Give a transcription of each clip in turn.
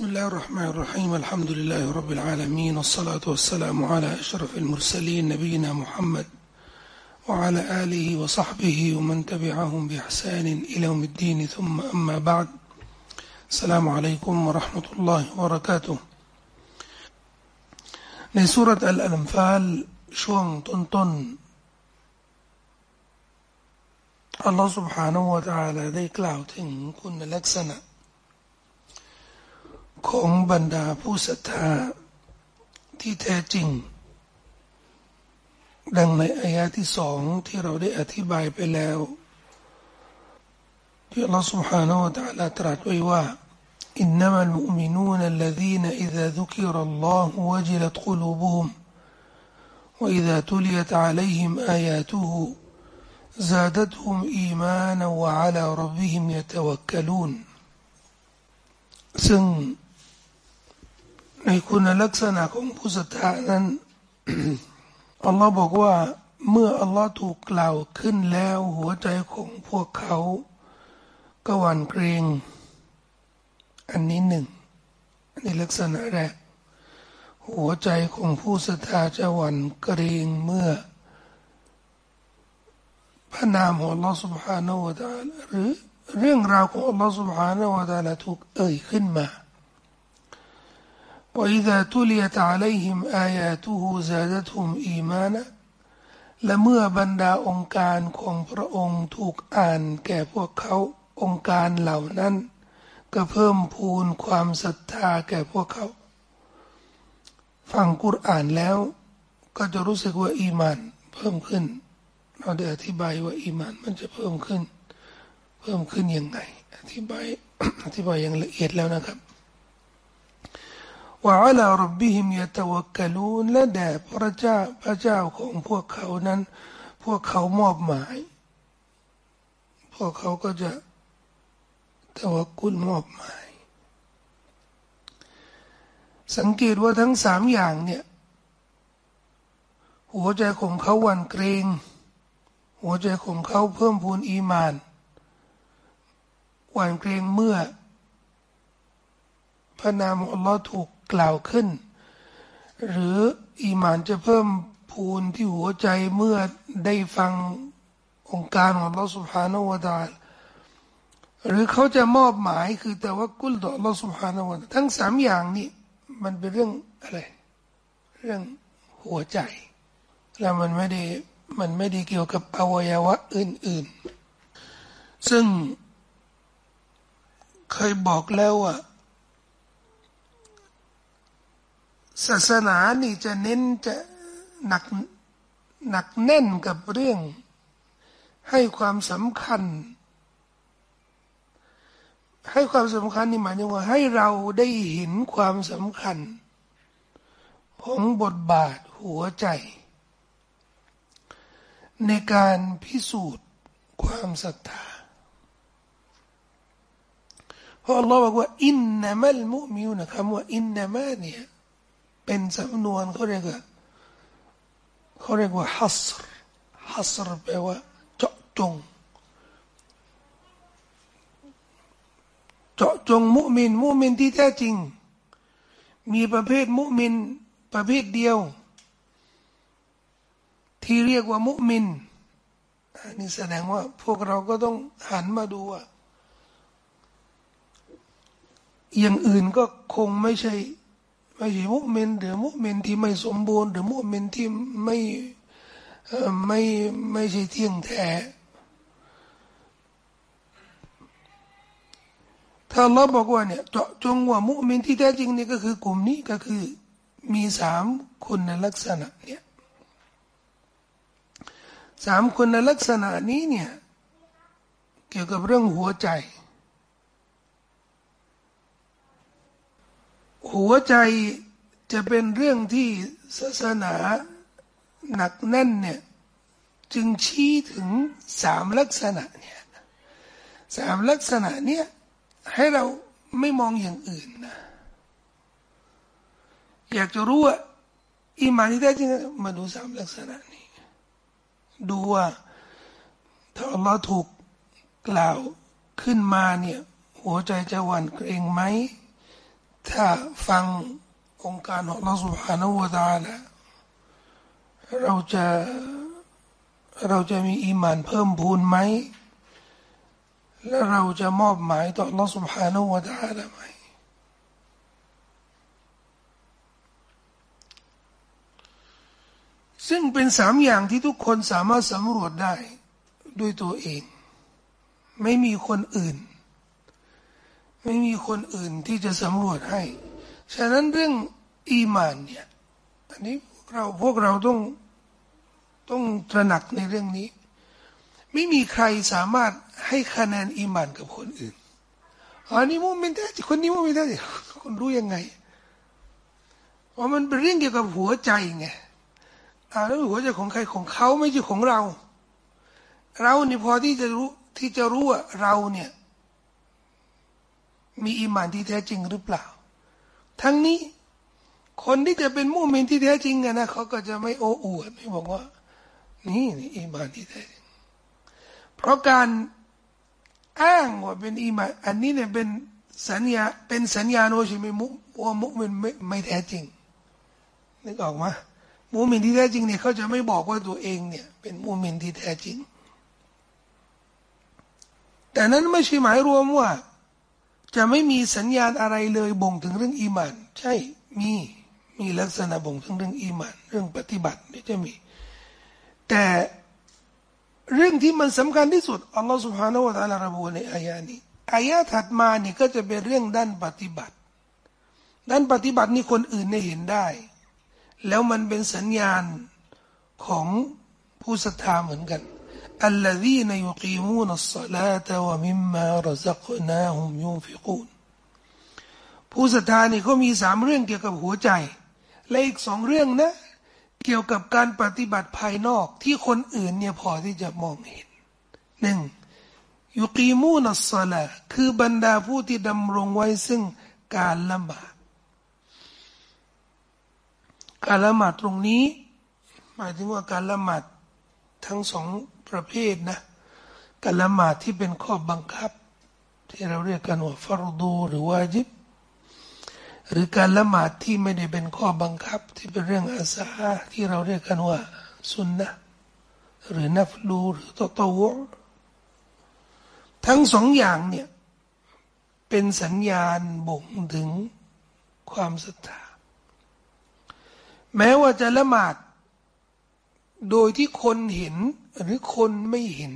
بسم الله الرحمن الرحيم الحمد لله رب العالمين والصلاة والسلام على أشرف المرسلين نبينا محمد وعلى آله وصحبه ومن تبعهم بإحسان إلى يوم الدين ثم أما بعد السلام عليكم ورحمة الله وبركاته ในสุรษอัลอัลฟาลช่วงต้นๆอัลลอฮฺ سبحانه และ تعالى ได้กล่าวถึงคุณลักษณะ ของบรรดาผู้ศรัทธาที่แท้จริง ดังในอายะที่สองที่เราได้อธิบายไปแล้วที่อัลลอฮฺ سبحانه และ تعالى ตรัสไว้ว่า إنما المؤمنون الذين إذا ذكر الله وجلت قلوبهم وإذا تليت عليهم آياته زادتهم إيمانا وعلى ربهم يتوكلون ซึ่ง ในคุณลักษณะของผู้ศรัทธานั้น อัลลอฮ์บอกว่า เมื่ออัลลอฮ์ถูกกล่าวขึ้นแล้ว หัวใจของพวกเขา ก็หวั่นเกรง อันนี้หนึ่ง อันนี้ลักษณะแรก หัวใจของผู้ศรัทธาจะหวั่นเกรงเมื่อ พระนามของอัลลอฮ์ سبحانه และ تعالى หรือเรื่องราวของอัลลอฮ์ سبحانه และ تعالى ถูกเอ่ยขึ้นมา وإذا تليت عليهم آياته زادتهم إيمانا และเมื่อบรรดาองค์การของพระองค์ถูกอ่านแก่พวกเขาองค์การเหล่านั้น ก็เพิ่มพูนความศรัทธาแก่พวกเขา ฟังกุรอ่านแล้ว ก็จะรู้สึกว่าอีมานเพิ่มขึ้น เราได้อธิบายว่าอีมานมันจะเพิ่มขึ้น เพิ่มขึ้นยังไง อธิบายอธิบายอย่างละเอียดแล้วนะครับ ว่าอัลลอฮฺบิฮิมยะตวกกลูนและแด่พระเจ้าพระเจ้าของพวกเขานั้น พวกเขามอบหมาย พวกเขาก็จะตวกุลมอบหมาย สังเกตว่าทั้งสามอย่างเนี่ย หัวใจของเขาหวั่นเกรง หัวใจของเขาเพิ่มพูนอีมานหวั่นเกรงเมื่อพระนามอัลลอฮ์ถูก กล่าวขึ้น หรืออีมานจะเพิ่มพูนที่หัวใจเมื่อได้ฟังองค์การของเราสุภาโนวดาหรือเขาจะมอบหมายคือแต่ว่ากุลต่อเราสุภาโนวดาทั้งสามอย่างนี้มันเป็นเรื่องอะไร เรื่องหัวใจ แล้วมันไม่ได้มันไม่ได้เกี่ยวกับอวัยวะอื่น ๆ ซึ่งเคยบอกแล้วว่า ศาสนานี่จะเน้นจะหนักหนักแน่นกับเรื่อง ให้ความสำคัญ ให้ความสำคัญนี่หมายถึงว่า ให้เราได้เห็นความสำคัญ ของบทบาทหัวใจ ในการพิสูจน์ความศรัทธาเพราะอัลลอฮ์บอกว่าอินนามัลมุมิวนะคำว่าอินนามาเนี่ย เป็นสำนวนเขาเรียกว่าเขาเรียกว่าฮัสรฮัสรแปลว่า เจาะจง เจาะจงมุมิน มุมินที่แท้จริง มีประเภทมุมิน ประเภทเดียว ที่เรียกว่ามุมินอันี่แสดงว่าพวกเราก็ต้องหันมาดูว่าอย่างอื่นก็คงไม่ใช่ ไม่ใช่มุมินหรือมุมินที่ไม่สมบูรณ์หรือมุมินที่ไม่ไม่ไม่ใช่เที่ยงแท้ถ้าเราบอกว่าเนี่ยเจาะจงว่ามุมินที่แท้จริงนี่ก็คือกลุ่มนี้ก็คือมีสามคุณลักษณะเนี่ยสามคุณลักษณะนี้เนี่ยเกี่ยวกับเรื่องหัวใจ หัวใจจะเป็นเรื่องที่ศาสนาหนักแน่นเนี่ยจึงชี้ถึงสามลักษณะเนี่ยสามลักษณะเนี่ยให้เราไม่มองอย่างอื่นนะอยากจะรู้ว่าอิมานที่แท้จริงมาดูสามลักษณะนี้ ดูว่าถ้าอัลลอฮ์ถูกกล่าวขึ้นมาเนี่ยหัวใจจะหวั่นเกรงไหม ถ้าฟังองค์การของเราสุภาณวตาละเราจะเราจะมีอีมานเพิ่มพูนไหม และเราจะมอบหมายต่อเราสุภาณวตาละไหมซึ่งเป็นสามอย่างที่ทุกคนสามารถสำรวจได้ด้วยตัวเอง ไม่มีคนอื่น ไม่มีคนอื่นที่จะสำรวจให้ ฉะนั้นเรื่องอีมานเนี่ยอันนี้เราพวกเราต้องต้องตระหนักในเรื่องนี้ ไม่มีใครสามารถให้คะแนนอีมานกับคนอื่นอันนี้มุมินแท้คนนี้มุมินแท้คนรู้ยังไงว่ามันเป็นเรื่องเกี่ยวกับหัวใจไงอ่าแล้วหัวใจของใครของเขาไม่ใช่ของเรา เราเนี่พอที่จะรู้ที่จะรู้ว่าเราเนี่ย มีอิมานที่แท้จริงหรือเปล่า ทั้งนี้คนที่จะเป็นมุมินที่แท้จริงกันะเขาก็จะไม่โอ้อวดไม่บอกว่า นี่นี่อิมานที่แท้จริงเพราะการอ้างว่าเป็นอิมานอันนี้เนี่ยเป็นสัญญาเป็นสัญญาโนชิมิมุว่ามุมินไม่ไม่แท้จริงนึกออกไหมมูมินที่แท้จริงเนี่ยเขาจะไม่บอกว่าตัวเองเนี่ย เป็นมูมินที่แท้จริง แต่นั้นไม่ใช่หมายรวมว่า จะไม่มีสัญญาณอะไรเลยบ่งถึงเรื่องอีมาน ใช่มีมีลักษณะบ่งถึงเรื่องอีมาน เรื่องปฏิบัตินี่จะมี แต่เรื่องที่มันสำคัญที่สุดอัลลอฮฺสุบฮานาวะตะลาระบุในอายานี้อายาถัดมานี่ก็จะเป็นเรื่องด้านปฏิบัติ ด้านปฏิบัตินี่คนอื่นได้เห็นได้ แล้วมันเป็นสัญญาณของผู้ศรัทธาเหมือนกัน الذين يقيمون الصلاة ومما رزقناهم ينفقون ผู้ศรัทธานี่เขามีสามเรื่องเกี่ยวกับหัวใจ และอีกสองเรื่องนะ เกี่ยวกับการปฏิบัติภายนอกที่คนอื่นเนี่ยพอที่จะมองเห็นหนึ่งยุกีมูนัสลาคือบรรดาผู้ที่ดำรงไว้ซึ่งการละหมาดการละหมาดตรงนี้ หมายถึงว่าการละหมาดทั้งสอง ประเภทนะการละหมาดที่เป็นข้อบังคับ ที่เราเรียกกันว่าฟารดูหรือวาจิบ หรือการละหมาดที่ไม่ได้เป็นข้อบังคับ ที่เป็นเรื่องอาสาที่เราเรียกกันว่าสุนนะหรือนัฟลูหรือตตวทั้งสองอย่างเนี่ยเป็นสัญญาณบ่งถึงความศรัทธาแม้ว่าจะละหมาด โดยที่คนเห็นหรือคนไม่เห็น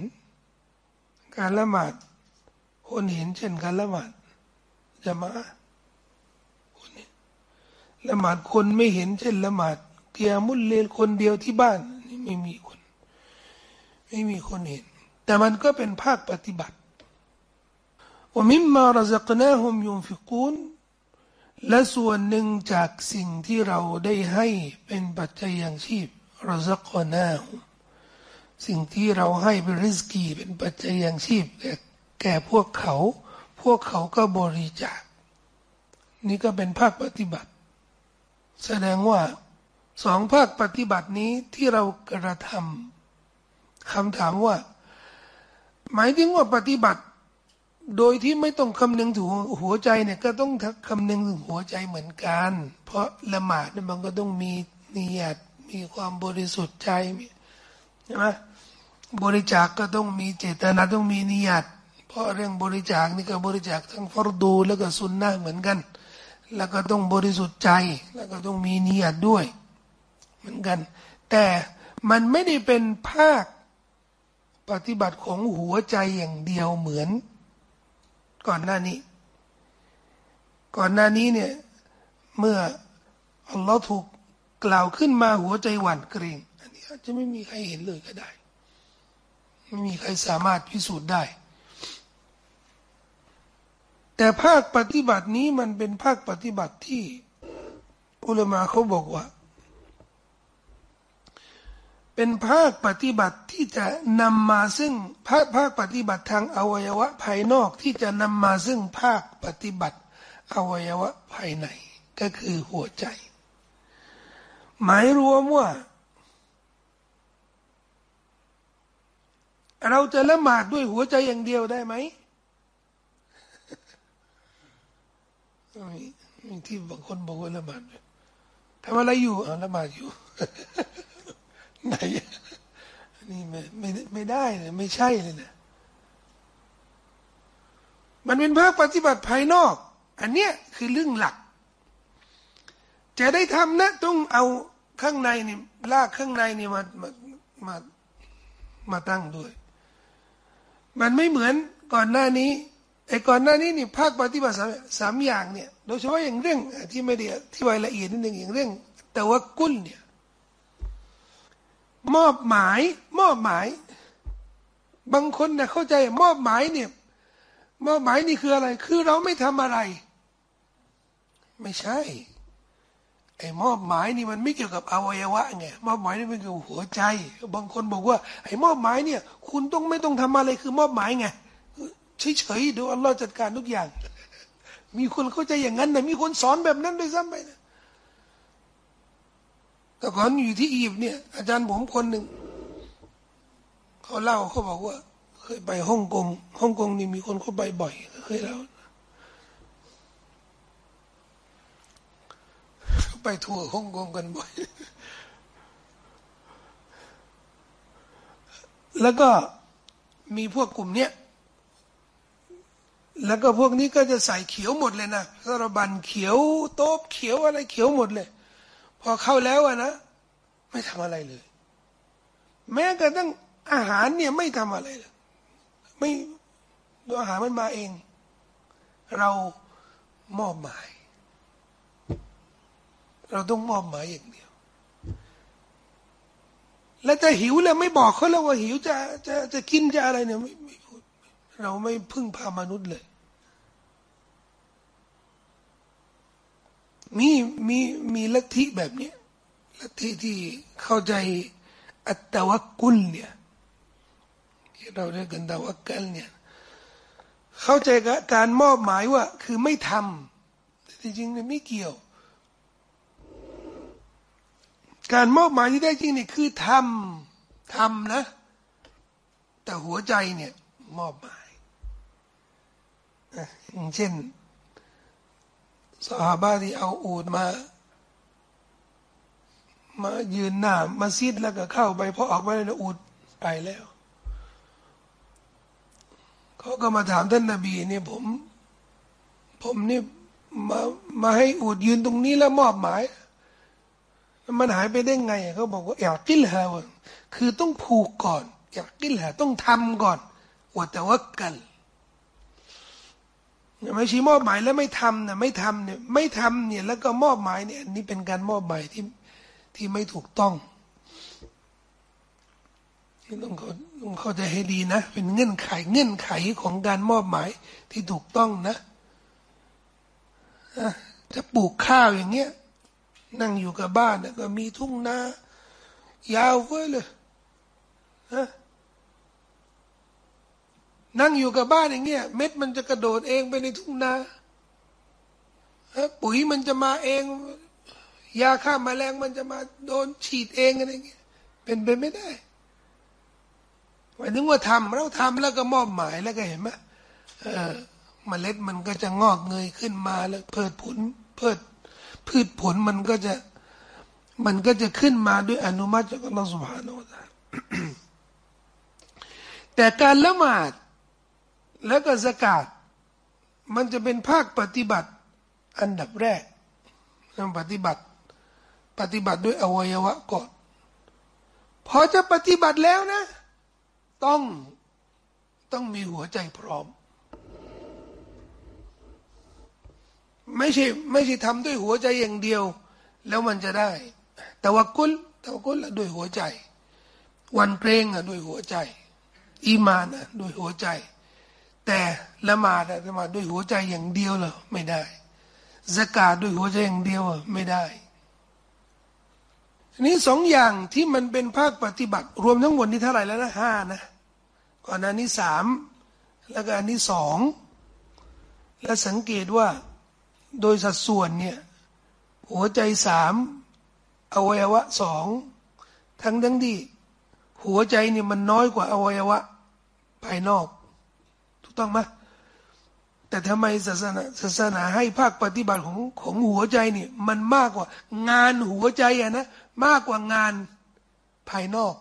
การละหมาด คนเห็นเช่นการละหมาดจะมาคนนี้ละหมาดคนไม่เห็นเช่นละหมาดเกียมุลเลนคนเดียวที่บ้านนี่ไม่มีคน ไม่มีคนเห็น แต่มันก็เป็นภาคปฏิบัติว่ามิมมารซักนาฮุมยุนฟิกูนและส่วนหนึ่งจากสิ่งที่เราได้ให้เป็นปัจจัยอย่างชีพ ราสักคนหน้าสิ่งที่เราให้เป็นริสกีเป็นปัจจัยย่างชีพแก่แก่พวกเขา พวกเขาก็บริจาค นี่ก็เป็นภาคปฏิบัติ แสดงว่าสองภาคปฏิบัตินี้ที่เรากระทำคำถามว่า หมายถึงว่าปฏิบัติ โดยที่ไม่ต้องคำนึงถึงหัวใจเนี่ยก็ต้องคำนึงถึงหัวใจเหมือนกัน เพราะละหมาดมันก็ต้องมีนิยต มีความบริสุทธิ์ใจใช่ไหมบริจาคก็ต้องมีเจตนาต้องมีนิยตเพราะเรื่องบริจาคนี่ก็บริจาคทั้งฟรดูแล้วก็สุนนะเหมือนกัน แล้วก็ต้องบริสุทธิ์ใจ แล้วก็ต้องมีนิยตด้วย เหมือนกัน แต่มันไม่ได้เป็นภาคปฏิบัติของหัวใจอย่างเดียวเหมือน ก่อนหน้านี้ ก่อนหน้านี้เนี่ยเมื่ออัลลอฮ์ถูก กล่าวขึ้นมาหัวใจหวั่นเกรง อันนี้อาจจะไม่มีใครเห็นเลยก็ได้ ไม่มีใครสามารถพิสูจน์ได้ แต่ภาคปฏิบัตินี้มันเป็นภาคปฏิบัติที่ อุลมะเขาบอกว่า เป็นภาคปฏิบัติที่จะนำมาซึ่งภาคภาคปฏิบัติทางอวัยวะภายนอกที่จะนำมาซึ่งภาคปฏิบัติอวัยวะภายในก็คือหัวใจ หมายรวมว่า เราจะละหมาดด้วยหัวใจอย่างเดียวได้ไหมมีที่บางคนบอกว่าละหมาดทำอะไรอยู่อ่าละหมาดอยู่ไหนนี่ไม่ไม่ไม่ได้เลยไม่ใช่เลยนะมันเป็นภาคปฏิบัติภายนอก อันเนี้ยคือเรื่องหลัก จะได้ทำนะต้องเอาข้างในนี่ลากข้างในนี่มามามามาตั้งด้วย มันไม่เหมือนก่อนหน้านี้ไอ้ก่อนหน้านี้นี่ภาคปฏิบัติสามสามอย่างเนี่ยโดยเฉพาะอย่างเรื่องที่ไม่ได้ที่ไว้ละเอียดนิดหนึ่งอย่างเรื่อง แต่ว่ากุ้นเนี่ยมอบหมาย มอบหมาย บางคนเนี่ยเข้าใจมอบหมายเนี่ยมอบหมายนี่คืออะไร คือเราไม่ทำอะไร ไม่ใช่ ไอ้มอบหมายนี่มันไม่เกี่ยวกับอวัยวะไงมอบหมายนี่มันเกี่ยวกับหัวใจ บางคนบอกว่า ไอ้มอบหมายเนี่ย คุณต้องไม่ต้องทำอะไรคือมอบหมายไงเฉยๆดูอัลลอฮ์จัดการทุกอย่าง มีคนเข้าใจอย่างนั้นนะมีคนสอนแบบนั้นด้วยซ้ำไปนะแต่ก่อนอยู่ที่อียิปต์เนี่ย อาจารย์ผมคนหนึ่งเขาเล่าเขาบอกว่า เคยไปฮ่องกงฮ่องกงนี่มีคนเข้าไปบ่อยเคยเล่า ไปทัวร์ฮ่องกงกันบ่อย แล้วก็มีพวกกลุ่มเนี้ย แล้วก็พวกนี้ก็จะใส่เขียวหมดเลยนะสารบันเขียวโต๊บเขียวอะไรเขียวหมดเลย พอเข้าแล้วอะนะ ไม่ทำอะไรเลย แม้กระทั่งอาหารเนี่ยไม่ทำอะไรเลยไม่ตัวอาหารมันมาเอง เรามอบหมาย เราต้องมอบหมายอย่างเดียว แล้วจะหิวแล้วไม่บอกเขาแล้วว่าหิวจะจะจะกินจะอะไรเนี่ยไม่ไม่พูดเราไม่พึ่งพามนุษย์เลย มีมีมีลัทธิแบบนี้ลัทธิที่เข้าใจอัตวักกุลเนี่ยที่เราเรียกกันตวักกัลเนี่ยเข้าใจกับการมอบหมายว่า คือไม่ทำแต่จริงๆเนี่ยไม่เกี่ยว การมอบหมายที่ได้จริงนี่คือทำทำนะ แต่หัวใจเนี่ยมอบหมายอย่างเช่นสหาบาที่เอาอูดมา มายืนหน้ามาซิดแล้วก็เข้าไปพอออกไปแล้วอูดไปแล้วเขาก็มาถามท่านนาบีเนี่ยผม ผมนี่มามาให้อูดยืนตรงนี้แล้วมอบหมาย มันหายไปได้ไงเขาบอกว่าอยากกินเหรอคือต้องผูกก่อนอยากกินเหรอต้องทำก่อนว่าแต่ว่ากันไม่ใช่มอบหมายแล้วไม่ทำนะไม่ทำเนี่ยไม่ทำเนี่ย แล้วก็มอบหมายเนี่ยนี่เป็นการมอบหมายที่ที่ไม่ถูกต้องนี่ต้องเขาต้องเข้าใจให้ดีนะ เป็นเงื่อนไขเงื่อนไขของการมอบหมายที่ถูกต้องนะจะปลูกข้าวอย่างเงี้ย นั่งอยู่กับบ้านก็มีทุ่งนายาวเฟ้ยเลยนะนั่งอยู่กับบ้านอย่างเงี้ยเม็ดมันจะกระโดดเองไปในทุ่งนาปุ๋ยมันจะมาเอง ยาฆ่ามาแมลงมันจะมาโดนฉีดเองอะไรเงี้ยเป็นไปไม่ได้หมายถึงว่าทำเราทำแล้วก็มอบหมายแล้วก็เห็นไหมเออมเมล็ดมันก็จะงอกเงยขึ้นมาแล้วเพิดผลเพิด พืชผลมันก็จะมันก็จะขึ้นมาด้วยอนุมัติจากอัลลอฮฺสุบฮานาอัลลอฮแต่การละหมาดแล้วก็สกาดมันจะเป็นภาคปฏิบัติอันดับแรกนำปฏิบัติ ปฏิบัติด้วยอวัยวะก่อนพอจะปฏิบัติแล้วนะ ต้องต้องมีหัวใจพร้อม ไม่ใช่ไม่ใช่ทำด้วยหัวใจอย่างเดียว แล้วมันจะได้แต่ว่ากุลแต่ว่ากุลด้วยหัวใจ วันเกรงอะด้วยหัวใจ อีมานอะด้วยหัวใจ แต่ละมาดละมาดด้วยหัวใจอย่างเดียวเหรอไม่ได้สกาดด้วยหัวใจอย่างเดียวไม่ได้นี้สองอย่างที่มันเป็นภาคปฏิบัติ รวมทั้งหมดนี่เท่าไหร่แล้วนะห้านะก่อนอันนี้สามแล้วก็อันนี้สองและสังเกตว่า โดยสัดส่วนเนี่ยหัวใจสามอวัยวะสองทั้งทั้งที่หัวใจเนี่ยมันน้อยกว่าอวัยวะภายนอก ถูกต้องไหมแต่ทำไมศาสนาศาสนาให้ภาคปฏิบัติของของหัวใจเนี่ยมันมากกว่างานหัวใจอะนะมากกว่างานภายนอก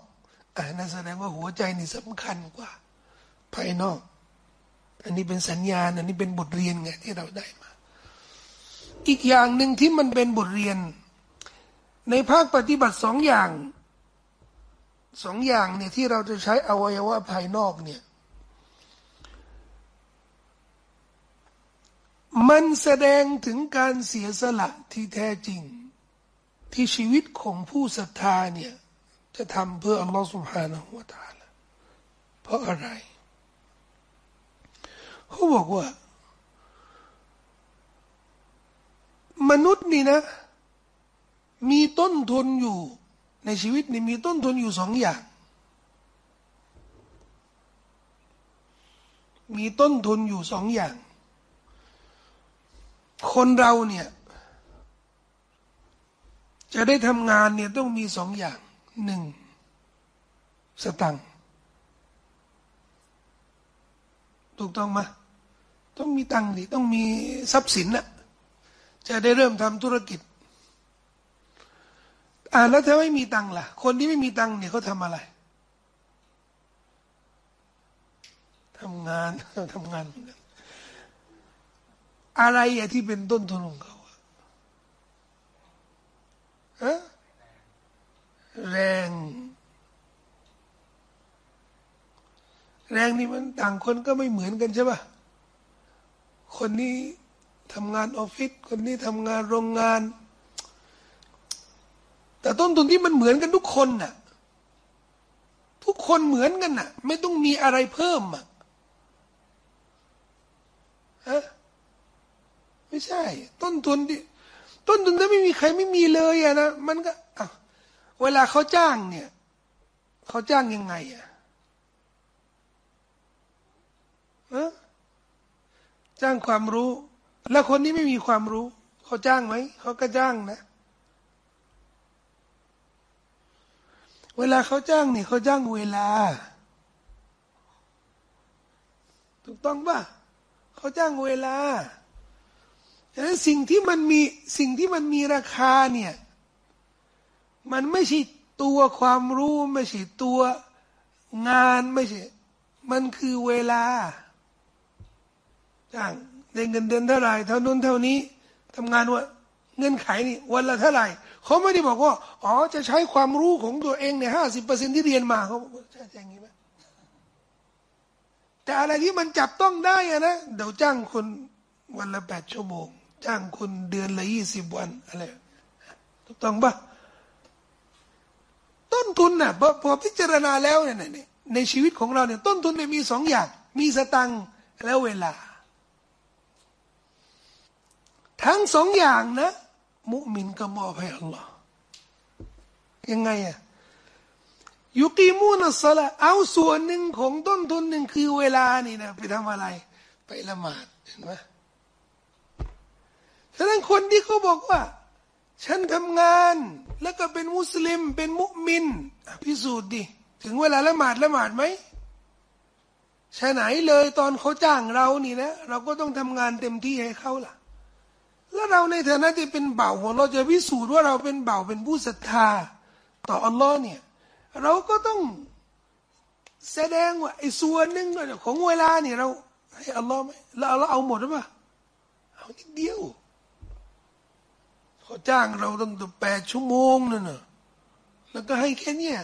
อ่านั่นแสดงว่าหัวใจนี่สำคัญกว่า ภายนอก อันนี้เป็นสัญญาณอันนี้เป็นบทเรียนไงที่เราได้มา อีกอย่างหนึ่งที่มันเป็นบทเรียน ในภาคปฏิบัติสองอย่างสองอย่างเนี่ยที่เราจะใช้อวัยวะภายนอกเนี่ย มันแสดงถึงการเสียสละที่แท้จริง ที่ชีวิตของผู้ศรัทธาเนี่ย จะทำเพื่ออัลลอฮฺสุบฮานะฮุวาตาละเพราะอะไรเขาบอกว่า มนุษย์นี่นะ มีต้นทุนอยู่ ในชีวิตนี่มีต้นทุนอยู่สองอย่าง มีต้นทุนอยู่สองอย่าง คนเราเนี่ย จะได้ทำงานเนี่ยต้องมีสองอย่างหนึ่งสตังถูกต้องไหมต้องมีตังค์ดิต้องมีทรัพย์สินน่ะ จะได้เริ่มทำธุรกิจ อ่าแล้วถ้าไม่มีตังค์ล่ะ คนที่ไม่มีตังค์เนี่ยเขาทำอะไรทำงานทำงานอะไรอะที่เป็นต้นทุนของเขาอะแรง แรงนี่มันต่างคนก็ไม่เหมือนกันใช่ปะคนนี้ ทำงานออฟฟิศคนนี้ทำงานโรงงาน แต่ต้นทุนที่มันเหมือนกันทุกคนน่ะ ทุกคนเหมือนกันน่ะ ไม่ต้องมีอะไรเพิ่มอะฮะไม่ใช่ ต้นทุนที่ต้นทุนถ้าไม่มีใครไม่มีเลยอะนะมันก็อะเวลาเขาจ้างเนี่ยเขาจ้างยังไงอะฮะจ้างความรู้ แล้วคนนี้ไม่มีความรู้ เขาจ้างไหม เขาก็จ้างนะ เวลาเขาจ้างนี่เขาจ้างเวลา ถูกต้องปะเขาจ้างเวลาดังนั้นสิ่งที่มันมีสิ่งที่มันมีราคาเนี่ย มันไม่ใช่ตัวความรู้ไม่ใช่ตัวงานไม่ใช่ มันคือเวลาจ้าง ได้เงินเดือนเท่าไหร่เท่านู้นเท่านี้ทำงานว่าเงินไขนี่วันละเท่าไหร่เขาไม่ได้บอกว่าอ๋อจะใช้ความรู้ของตัวเองในห้าสิบเปอร์เซ็นที่เรียนมาเขาใช่อย่างนี้ไหมแต่อะไรที่มันจับต้องได้อะนะเดี๋ยวจ้างคนวันละแปดชั่วโมง จ้างคนเดือนละยี่สิบวันอะไรถูกต้องปะต้นทุนน่ะพอพอพิจารณาแล้วเนี่ยในชีวิตของเราเนี่ยต้นทุนเนี่ยมีสองอย่าง มีสตังค์แล้วเวลา ทั้งสองอย่างนะ มุมินก็มอบให้อัลลอฮ์ยังไงอะยุกีมูนัสละเอาส่วนหนึ่งของต้นทุนหนึ่งคือเวลานี่นะไปทำอะไร ไปละหมาดเห็นไหมฉะนั้นคนที่เขาบอกว่า ฉันทำงานแล้วก็เป็นมุสลิม เป็นมุมินพิสูจน์ดิ ถึงเวลาละหมาดละหมาดไหมใช่ไหนเลยตอนเขาจ้างเรานี่นะ เราก็ต้องทำงานเต็มที่ให้เขาล่ะ แล้วเราในฐานะที่เป็นเบ่าของเราจะพิสูจน์ว่าเราเป็นเบ่าเป็นผู้ศรัทธา ต่ออัลลอฮ์เนี่ย เราก็ต้องแสดงว่าไอ้ส่วนหนึ่งของเวลาเนี่ยเราให้อัลลอฮ์ไหมแล้วเราเอาหมดหรือเปล่าเอานิดเดียวเขาจ้างเราตั้งแปดชั่วโมงนั่นน่ะแล้วก็ให้แค่เนี้ย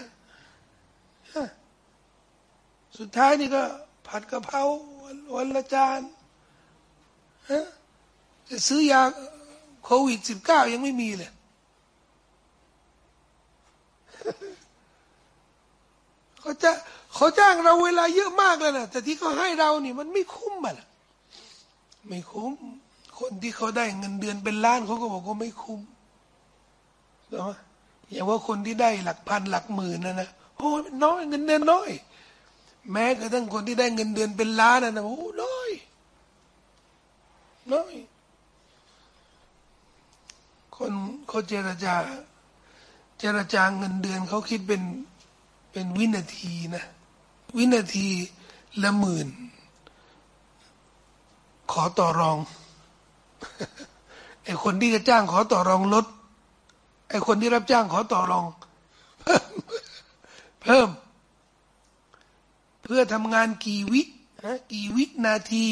สุดท้ายนี่ก็ผัดกะเพราวันละจานฮะ จะซื้อยาโควิดสิบเก้ายังไม่มีเลยเขาจะเขาจ้างเราเวลาเยอะมากเลยนะแต่ที่เขาให้เรานี่มันไม่คุ้มอะไม่คุ้ม คนที่เขาได้เงินเดือนเป็นล้านเขาก็บอกว่าไม่คุ้มเนาะอย่างว่าคนที่ได้หลักพันหลักหมื่นนะนะโอ้น้อยเงินเดือนน้อย แม้กระทั่งคนที่ได้เงินเดือนเป็นล้านนะนะโอ้น้อยน้อย คนเขาเจรจา เจรจาเงินเดือนเขาคิดเป็นเป็นวินาทีนะ วินาทีละหมื่น ขอต่อรองไอ้คนที่จะจ้างขอต่อรองลดไอ้คนที่รับจ้างขอต่อรอง เพิ่มเพิ่ม เพื่อทำงานกี่วินะกี่วินาที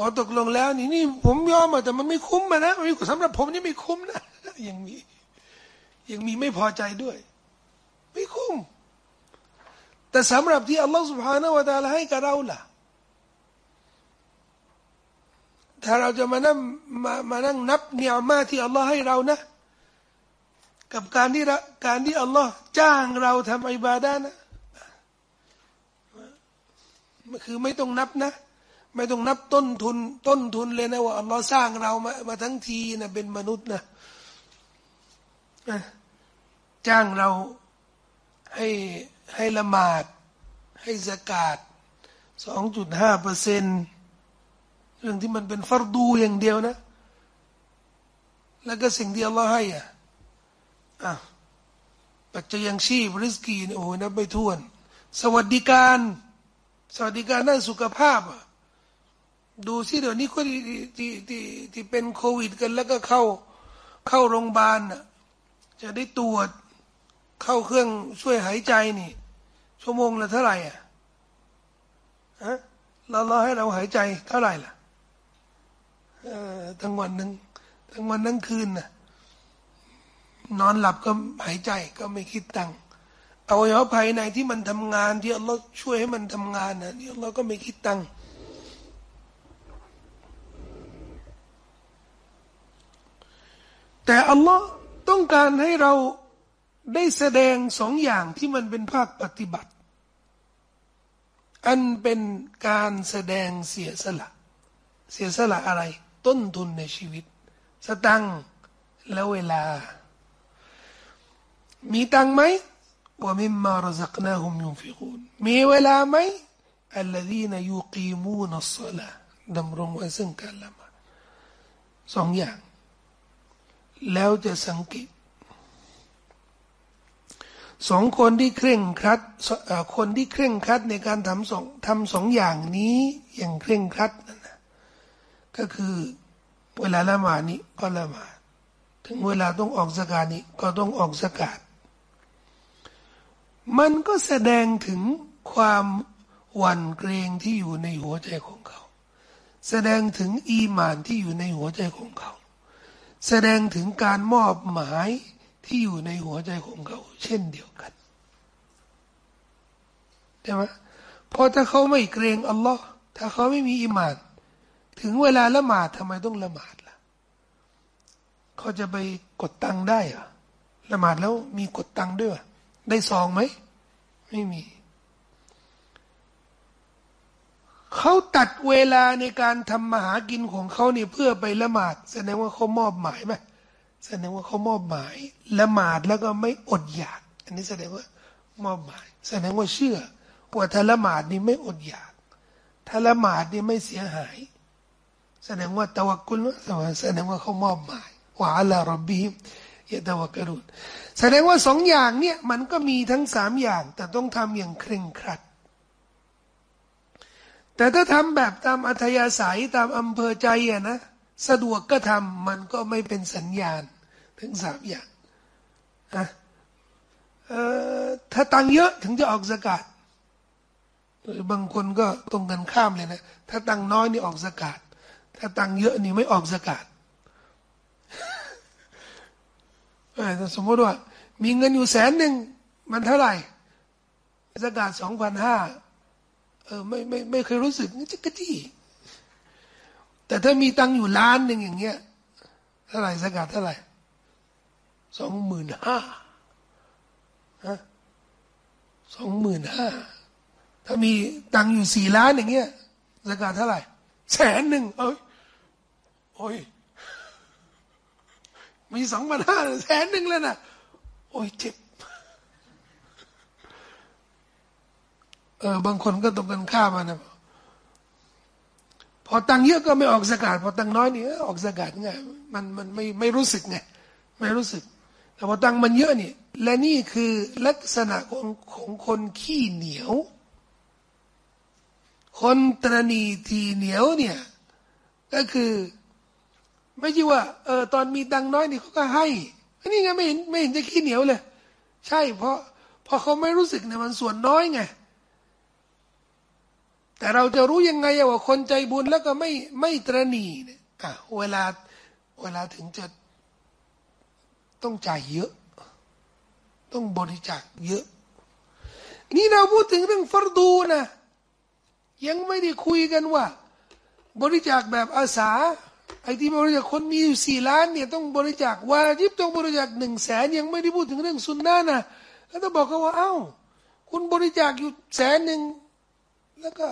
พอตกลงแล้วนี่นี่ผมยอมแต่มันไม่คุ้มมานะไม่สำหรับผมนี่ไม่คุ้มนะยังมียังมีไม่พอใจด้วย ไม่คุ้ม แต่สำหรับที่อัลลอฮฺสุบฮานาวะตาลาให้กับเราล่ะถ้าเราจะมานั่งมามานั่งนับเนียมาที่อัลลอฮ์ให้เรานะ กับการที่การที่อัลลอฮ์จ้างเราทำอิบาดานะมันคือไม่ต้องนับนะ ไม่ต้องนับต้นทุนต้นทุนเลยนะว่าอัลลอฮ์สร้างเรามามาทั้งทีนะเป็นมนุษย์นะจ้างเราให้ให้ละหมาด ให้สกาดสองจุดห้าเปอร์เซ็นต์เรื่องที่มันเป็นฟารดูอย่างเดียวนะ แล้วก็สิ่งที่อัลลอฮ์ให้อะอะปัจจัยยังชีพริสกีนะโอ้ยนับไม่ถ้วน สวัสดิการ สวัสดิการด้านสุขภาพอะ ดูสิเดี๋ยวนี้คนที่ที่ที่ที่เป็นโควิดกันแล้วก็เข้าเข้าโรงพยาบาลอะจะได้ตรวจเข้าเครื่องช่วยหายใจนี่ ชั่วโมงละเท่าไหร่อะฮะเราเราให้เราหายใจเท่าไหร่ล่ะเออทั้งวันทั้งทั้งวันทั้งคืนน่ะนอนหลับก็หายใจก็ไม่คิดตังเอาวัยวะภายในที่มันทำงานที่เราช่วยให้มันทำงานนะนี่เราก็ไม่คิดตัง แต่อัลลอฮ์ต้องการให้เราได้แสดงสองอย่างที่มันเป็นภาคปฏิบัติ อันเป็นการแสดงเสียสละ เสียสละอะไร ต้นทุนในชีวิต สตังและเวลา มีตังไหมว่ามิมมารซักนาฮุมยุนฟิกูนมีเวลาไหมอัลลดีนยูกีมูนัสลาดำรงไว้ซึ่งการละหมาดสองอย่าง แล้วจะสังเกตสองคนที่เคร่งครัดคนที่เคร่งครัดในการทำสองทำสองอย่างนี้อย่างเคร่งครัดนะก็คือเวลาละหมาดนี้ก็ละหมาดถึงเวลาต้องออกสกาดนี้ก็ต้องออกสกาดมันก็แสดงถึงความหวั่นเกรงที่อยู่ในหัวใจของเขา แสดงถึงอีมานที่อยู่ในหัวใจของเขา แสดงถึงการมอบหมายที่อยู่ในหัวใจของเขา เช่นเดียวกันใช่ไหมพอถ้าเขาไม่เกรงอัลลอฮ์ถ้าเขาไม่มีอิมาน ถึงเวลาละหมาดทำไมต้องละหมาดล่ะเขาจะไปกดตังได้เหรอละหมาดแล้วมีกดตังด้วยได้ซองไหมไม่มี เขาตัดเวลาในการทำมาหากินของเขาเนี่ยเพื่อไปละหมาด แสดงว่าเขามอบหมายไหมแสดงว่าเขามอบหมายละหมาดแล้วก็ไม่อดอยาก อันนี้แสดงว่ามอบหมาย แสดงว่าเชื่อว่าถ้าละหมาดนี่ไม่อดอยากถ้าละหมาดนี่ไม่เสียหาย แสดงว่าตะวักุลแสดงว่าเขามอบหมายว่าอัลลอฮฺรับบีมยะตะวักรุนแสดงว่าสองอย่างเนี่ยมันก็มีทั้งสามอย่าง แต่ต้องทำอย่างเคร่งครัด แต่ถ้าทำแบบตามอัธยาศัยตามอำเภอใจอะนะสะดวกก็ทำมันก็ไม่เป็นสัญญาณ ถึงสามอย่างนะถ้าตังเยอะถึงจะออกสกาดหรือบางคนก็ตรงกันข้ามเลยนะ ถ้าตังน้อยนี่ออกสกาดถ้าตังเยอะนี่ไม่ออกสกาดสมมติว่า มีเงินอยู่แสนหนึ่งมันเท่าไหร่สกาดสองพันห้า เออไม่ไม่ไม่เคยรู้สึกนี่จะกระจี้แต่ถ้ามีตังอยู่ล้านหนึ่งอย่างเงี้ยเท่าไหร่สกาดเท่าไหร่สองหมื่นห้าฮะสองหมื่นห้าถ้ามีตังอยู่สี่ล้านอย่างเงี้ยสกาดเท่าไหร่แสนหนึ่งเอ้ยโอ้ยมีสองพันห้าแสนหนึ่งแล้วนะโอ้ยเจ็บ เออบางคนก็ตกกันข้ามานะพอตังเยอะก็ไม่ออกสกาดพอตังน้อยนี่ออกสกาดไงมันมันไม่ไม่รู้สึกไงไม่รู้สึก แต่พอตังมันเยอะนี่และนี่คือลักษณะของของคนขี้เหนียว คนตรณีทีเหนียวเนี่ย ก็คือ ไม่ใช่ว่าเออตอนมีตังน้อยนี่เขาก็ให้อันนี้ไงไม่เห็นไม่เห็นจะขี้เหนียวเลย ใช่เพราะเพราะเขาไม่รู้สึกเนี่ยมันส่วนน้อยไง แต่เราจะรู้ยังไงว่าคนใจบุญแล้วก็ไม่ไม่ตรณีเนี่ยอะเวลาเวลาถึงจะต้องจ่ายเยอะ ต้องบริจาคเยอะ นี่เราพูดถึงเรื่องฟรดูนะยังไม่ได้คุยกันว่า บริจาคแบบอาสาไอ้ที่บริจาคคนมีอยู่สี่ล้านเนี่ยต้องบริจาควาจิบต้องบริจาคหนึ่งแสนยังไม่ได้พูดถึงเรื่องสุนนะนะแล้วต้องบอกเขาว่าเอ้า คุณบริจาคอยู่แสนหนึ่ง แล้วก็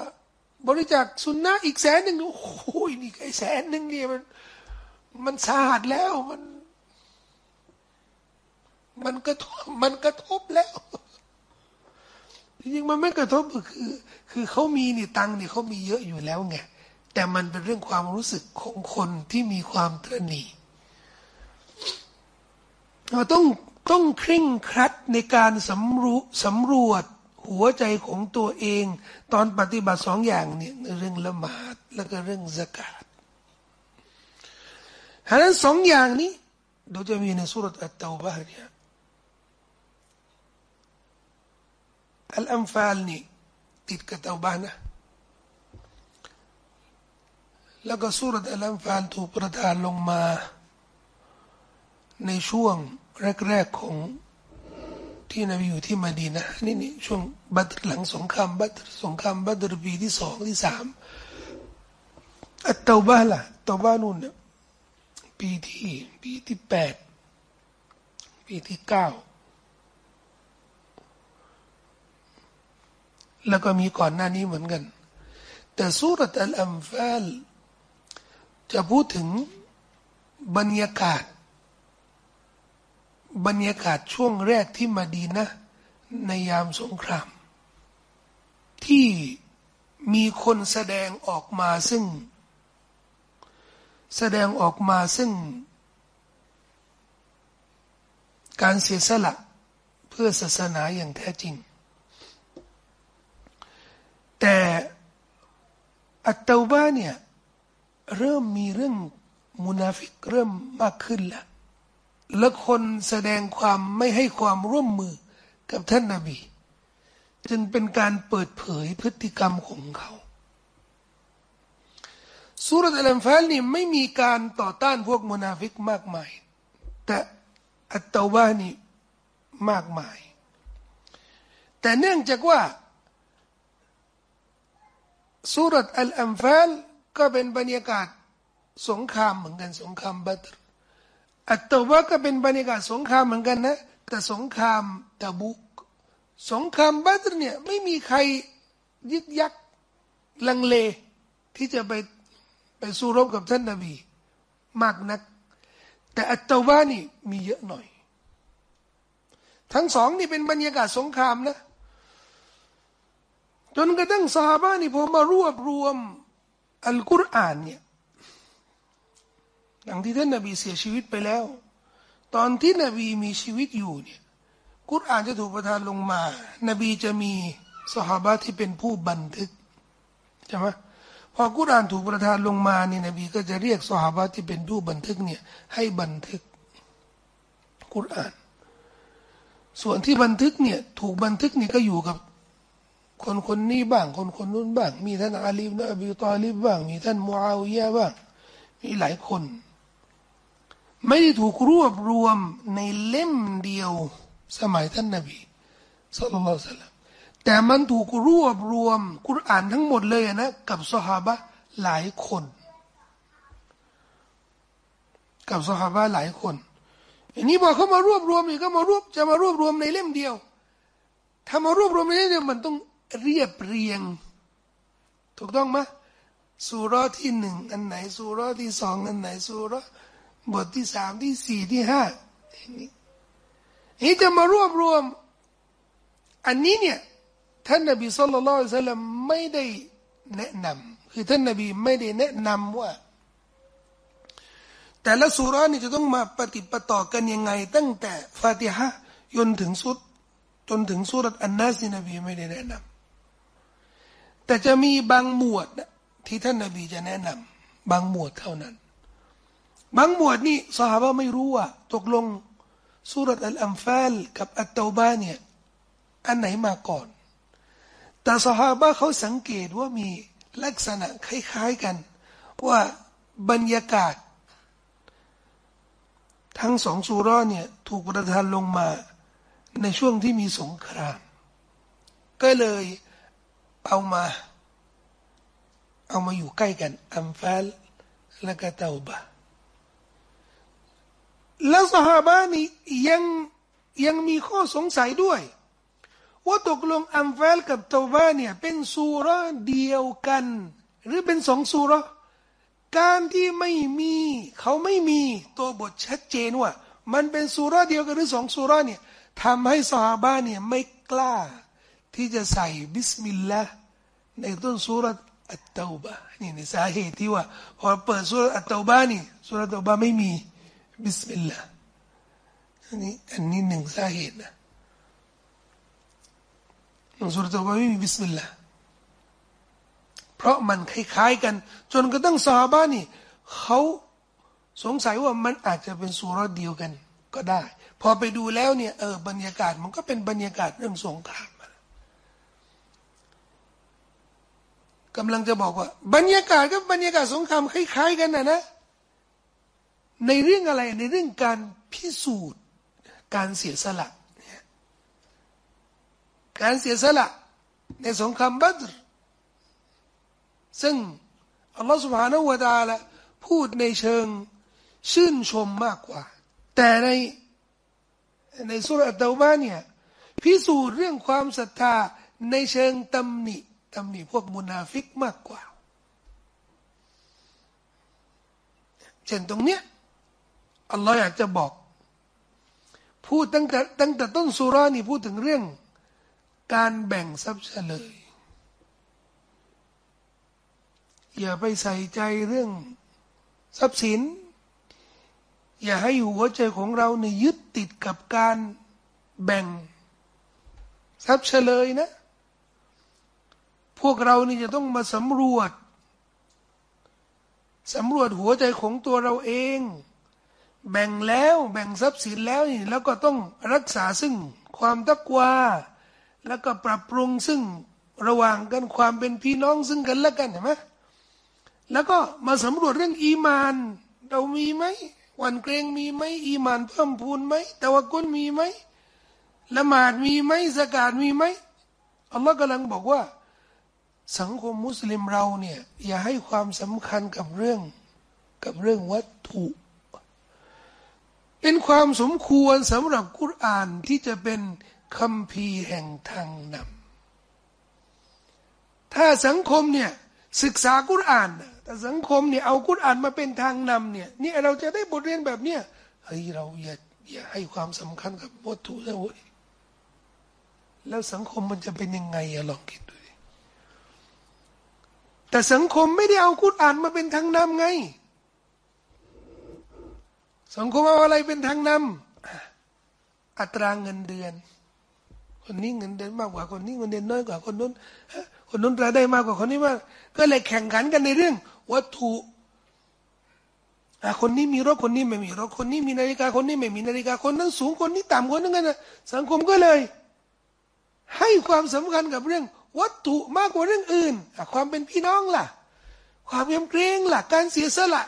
บริจาคสุนนะอีกแสนหนึ่งโอ้โหนี่ไอ้แสนหนึ่งเนี่ยมัน มันสาหัสแล้วมัน มันกระทบมันกระทบแล้วจริงๆมันไม่กระทบคือ คือเขามีนี่ตังนี่เขามีเยอะอยู่แล้วไงแต่มันเป็นเรื่องความรู้สึกของคนที่มีความตรณีเราต้องต้องเคร่งครัดในการสำรูสำรวจ หัวใจของตัวเอง ตอนปฏิบัติสองอย่างเนี่ยเรื่องละหมาดแล้วก็เรื่องสกาดฉะนั้นสองอย่างนี้เราจะมีในสุรษอัตตาบะเนี่ยอัลอัมฟาลนี่ติดกับเตาบานะแล้วก็สุรษอัลอัมฟาลถูกประทานลงมา ในช่วงแรก ๆ ของ ที่นบีอยู่ที่มาดีนะนี่นี่ช่วงบัตรหลังสงครามบัตรสงครามบัตรปีที่สองที่สามอัตตาบาล่ะตาบานุนปีที่ปีที่แปดปีที่เก้าแล้วก็มีก่อนหน้านี้เหมือนกัน แต่สุรตอัลอัมฟาลจะพูดถึงบรรยากาศ บรรยากาศช่วงแรกที่มาดีนะ ในยามสงคราม ที่มีคนแสดงออกมาซึ่ง แสดงออกมาซึ่ง การเสียสละเพื่อศาสนาอย่างแท้จริง แต่อัตตาบ้าเนี่ย เริ่มมีเรื่องมุนาฟิกเริ่มมากขึ้นแล้ว และคนแสดงความไม่ให้ความร่วมมือกับท่านนาบี จึงเป็นการเปิดเผยพฤติกรรมของเขาสุรษอัลฟาลนี่ไม่มีการต่อต้านพวกมุนาฟิกมากมาย แต่อัตตาวานี่มากมาย แต่เนื่องจากว่าสุรษอัลอัมฟาลก็เป็นบรรยากาศสงครามเหมือนกันสงครามบัตร อัตตบะก็เป็นบรรยากาศสงครามเหมือนกันนะ แต่สงครามตะบุก สงครามบัตรเนี่ยไม่มีใครยึกยักลังเลที่จะไปไปสู้รบกับท่านนาบี มากนัก แต่อัตตบะนี่มีเยอะหน่อย ทั้งสองนี่เป็นบรรยากาศสงครามนะ จนกระทั่งซาฮาบะนี่พอมารวบรวมอัลกุรอานเนี่ย หลังที่ท่านนบีเสียชีวิตไปแล้ว ตอนที่นบีมีชีวิตอยู่เนี่ยกุรอานจะถูกประทานลงมา นบีจะมีสหายที่เป็นผู้บันทึกใช่ไหมพอกุรอานถูกประทานลงมาเนี่ยนบีก็จะเรียกสหายที่เป็นผู้บันทึกเนี่ยให้บันทึกกุรอาน ส่วนที่บันทึกเนี่ยถูกบันทึกนี่ก็อยู่กับคนคนนี้บ้าง คนคนนู้นบ้าง มีท่านอาลีบนะอบีตอลิบบ้าง มีท่านมูอาวิยะบ้าง มีหลายคน ไม่ได้ถูกรวบรวมในเล่มเดียวสมัยท่านนบีสุลต่านสัลลัมแต่มันถูกรวบรวมกุรอานทั้งหมดเลยนะ กับสหายหลายคน กับสหายหลายคนอันนี้บอกเขามารวบรวมอีกก็มารวบจะมารวบรวมในเล่มเดียว ถ้ามารวบรวมในเล่มเดียวมันต้องเรียบเรียง ถูกต้องไหมสุรที่หนึ่งอันไหนสุรที่สองอันไหนสุร บทที่สามที่สี่ที่ห้านี่จะมารวบรวม อันนี้เนี่ยท่านนบีสุลต่านลลัมไม่ได้แนะนำคือท่านนบีไม่ได้แนะนำว่า แต่ละสุรานี่จะต้องมาปฏิปต่อกันยังไง ตั้งแต่ฟาติฮะจนถึงสุด จนถึงสุรอันนาสินบีไม่ได้แนะนำแต่จะมีบางหมวดที่ท่านนาบีจะแนะนำบางหมวดเท่านั้น บางหมวดนี่สหายไม่รู้ว่าตกลงสุรอัลอัมฟาลกับอัตตบาเนี่ยอันไหนมาก่อน แต่สหายเขาสังเกตว่ามีลักษณะคล้ายๆกัน ว่าบรรยากาศ ทั้งสองสุรเนี่ยถูกประทานลงมาในช่วงที่มีสงคราม ก็เลยเอามา เอามาอยู่ใกล้กันอัมฟาลและก็เตาบะ แล้วสหบานี่ยังยังมีข้อสงสัยด้วย ว่าตกลงอัมฟาลกับเตาบะเนี่ยเป็นสุรเดียวกัน หรือเป็นสองสุรการที่ไม่มีเขาไม่มีตัวบทชัดเจนว่า มันเป็นสุรเดียวกันหรือสองสุรเนี่ยทำให้สหบาเนี่ยไม่กล้า ที่จะใส่บิสมิลลาห์ในต้นสูเราะห์อัตเตาบะฮ์นี่ในสาเหตุที่ว่าพอเปิดสูเราะห์อัตเตาบะฮ์นี่สูเราะห์อัตเตาบะฮ์ไม่มี บิสมิลลาห์อันนี้อันนี้หนึ่งสาเหตุนะหนึ่งสูเราะห์อัตเตาบะฮ์ไม่มีบิสมิลลาห์เพราะมันคล้ายๆกัน จนกระทั่งซอฮาบะฮ์นี่เขาสงสัยว่ามันอาจจะเป็นสูเราะห์เดียวกันก็ได้ พอไปดูแล้วเนี่ยเออบรรยากาศมันก็เป็นบรรยากาศเรื่องสงครามกำลังจะบอกว่า บรรยากาศกับบรรยากาศสงครามคล้ายๆกันนะนะ ในเรื่องอะไรในเรื่องการพิสูจน์การเสียสละ การเสียสละในสงครามบัตรซึ่งอัลลอฮฺสุบฮานาวะตาละพูดในเชิงชื่นชมมากกว่า แต่ในในสุรอัตตบ้านเนี่ยพิสูจน์เรื่องความศรัทธาในเชิงตำหนิตำหนิพวกมุนาฟิกมากกว่า เช่นตรงเนี้ย อัลลอฮ์อยากจะบอก พูดตั้งแต่ตั้งแต่ต้นสุรานี่พูดถึงเรื่อง การแบ่งทรัพย์เฉลย อย่าไปใส่ใจเรื่องทรัพย์สิน อย่าให้หัวใจของเราเนี่ยยึดติดกับการแบ่งทรัพย์เฉลยนะ พวกเรานี่จะต้องมาสำรวจสำรวจหัวใจของตัวเราเอง แบ่งแล้วแบ่งทรัพย์สินแล้วนี่แล้วก็ต้องรักษาซึ่งความตักวาแล้วก็ปรับปรุงซึ่งระหว่างกันความเป็นพี่น้องซึ่งกันและกันเห็นไหมแล้วก็มาสำรวจเรื่องอีมาน เรามีไหมวันเกรงมีไหมอีมานเพิ่มพูนไหมแต่วกุนมีไหมละหมาดมีไหมสกาดมีไหมอัลลอฮ์กำลังบอกว่า สังคมมุสลิมเราเนี่ยอย่าให้ความสำคัญกับเรื่อง กับเรื่องวัตถุ เป็นความสมควรสำหรับกุรอานที่จะเป็นคำพีแห่งทางนำถ้าสังคมเนี่ยศึกษากุรอานแต่สังคมเนี่ยเอากุรอานมาเป็นทางนำเนี่ยนี่เราจะได้บทเรียนแบบเนี้ยเฮ้ยเราอย่าอย่าให้ความสำคัญกับวัตถุแล้วเว้ยแล้วสังคมมันจะเป็นยังไงอะลองคิดดูแต่สังคมไม่ได้เอากุรอานมาเป็นทางนำไง สังคมเอาอะไรเป็นทางนำอัตราเงินเดือน คนนี้เงินเดือนมากกว่าคนนี้เงินเดือนน้อยกว่าคนนู้นคนนู้นรายได้มากกว่าคนนี้มากก็เลยแข่งขันกันในเรื่อง วัตถุคนนี้มีรถคนนี้ไม่มีรถคนนี้มีนาฬิกาคนนี้ไม่มีนาฬิกาคนนั้นสูงคนนี้ต่ำคนนั้นกันนะสังคมก็เลย ให้ความสำคัญกับเรื่อง วัตถุมากกว่าเรื่องอื่นความเป็นพี่น้องล่ะ ความยำเกรงล่ะ การเสียสละ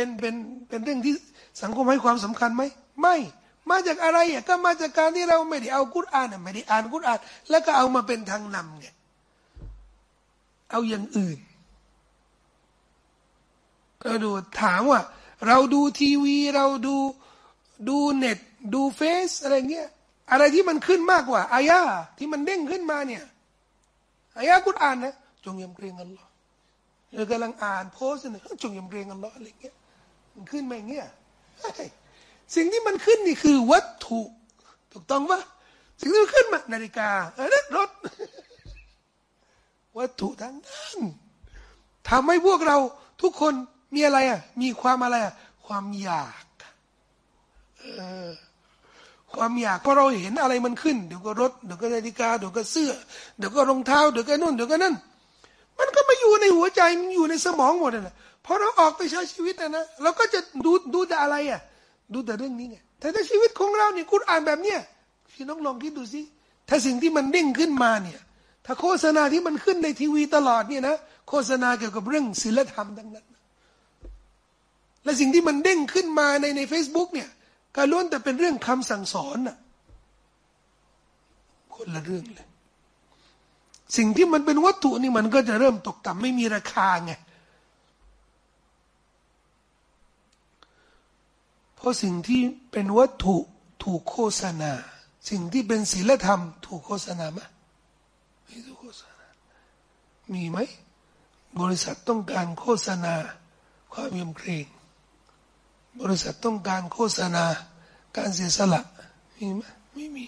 เป็นเป็นเป็นเรื่องที่สังคมให้ความสำคัญไหมไม่มาจากอะไรอะก็มาจากการที่เราไม่ได้เอากุรอานไม่ได้อ่านกุรอาน แล้วก็เอามาเป็นทางนำไงเอาอย่างอื่นเราดูถามว่า เราดูทีวีเราดูดูเน็ต ดูเฟซอะไรเงี้ยอะไรที่มันขึ้นมากกว่าอายาที่มันเด้งขึ้นมาเนี่ยอายากุรอานนะจงยำเกรงอัลลอฮ์เรากำลังอ่านโพสต์เนี่ยจงยำเกรงอัลลอฮ์อะไรเงี้ย มันขึ้นมาอย่างเงี้ยสิ่งที่มันขึ้นนี่คือวัตถุถูกต้องปะสิ่งที่มันขึ้นมานาฬิกาเออรถ วัตถุทั้งนั้นทำให้พวกเราทุกคนมีอะไรอะ มีความอะไรอะ ความอยากเออความอยากเพราะเราเห็นอะไรมันขึ้นเดี๋ยวก็รถเดี๋ยวก็นาฬิกาเดี๋ยวก็เสื้อ เดี๋ยวก็รองเท้าเดี๋ยวก็นู่นเดี๋ยวก็นั่น มันก็มาอยู่ในหัวใจมันอยู่ในสมองหมดเลย พอเราออกไปใช้ชีวิตนะนะเราก็จะดูดูแต่อะไรอะ ดูแต่เรื่องนี้ไงแต่ถ้าชีวิตของเราเนี่ยคุณอ่านแบบเนี้ยพี่น้องลองคิดดูสิถ้าสิ่งที่มันเด้งขึ้นมาเนี่ย ถ้าโฆษณาที่มันขึ้นในทีวีตลอดเนี่ยนะโฆษณาเกี่ยวกับเรื่องศีลธรรมดังนั้น และสิ่งที่มันเด้งขึ้นมาในในเฟซบุ๊กเนี่ยก็ล้วนแต่เป็นเรื่องคำสั่งสอนน่ะคนละเรื่องเลย สิ่งที่มันเป็นวัตถุนี่มันก็จะเริ่มตกต่ำไม่มีราคาไง เพราะสิ่งที่เป็นวัตถุถูกโฆษณา สิ่งที่เป็นศีลธรรม ถูกโฆษณาไหมไม่ถูกโฆษณา มีไหม บริษัทต้องการโฆษณา ความยำเกรงบริษัทต้องการโฆษณา การเสียสละมีไหมไม่มี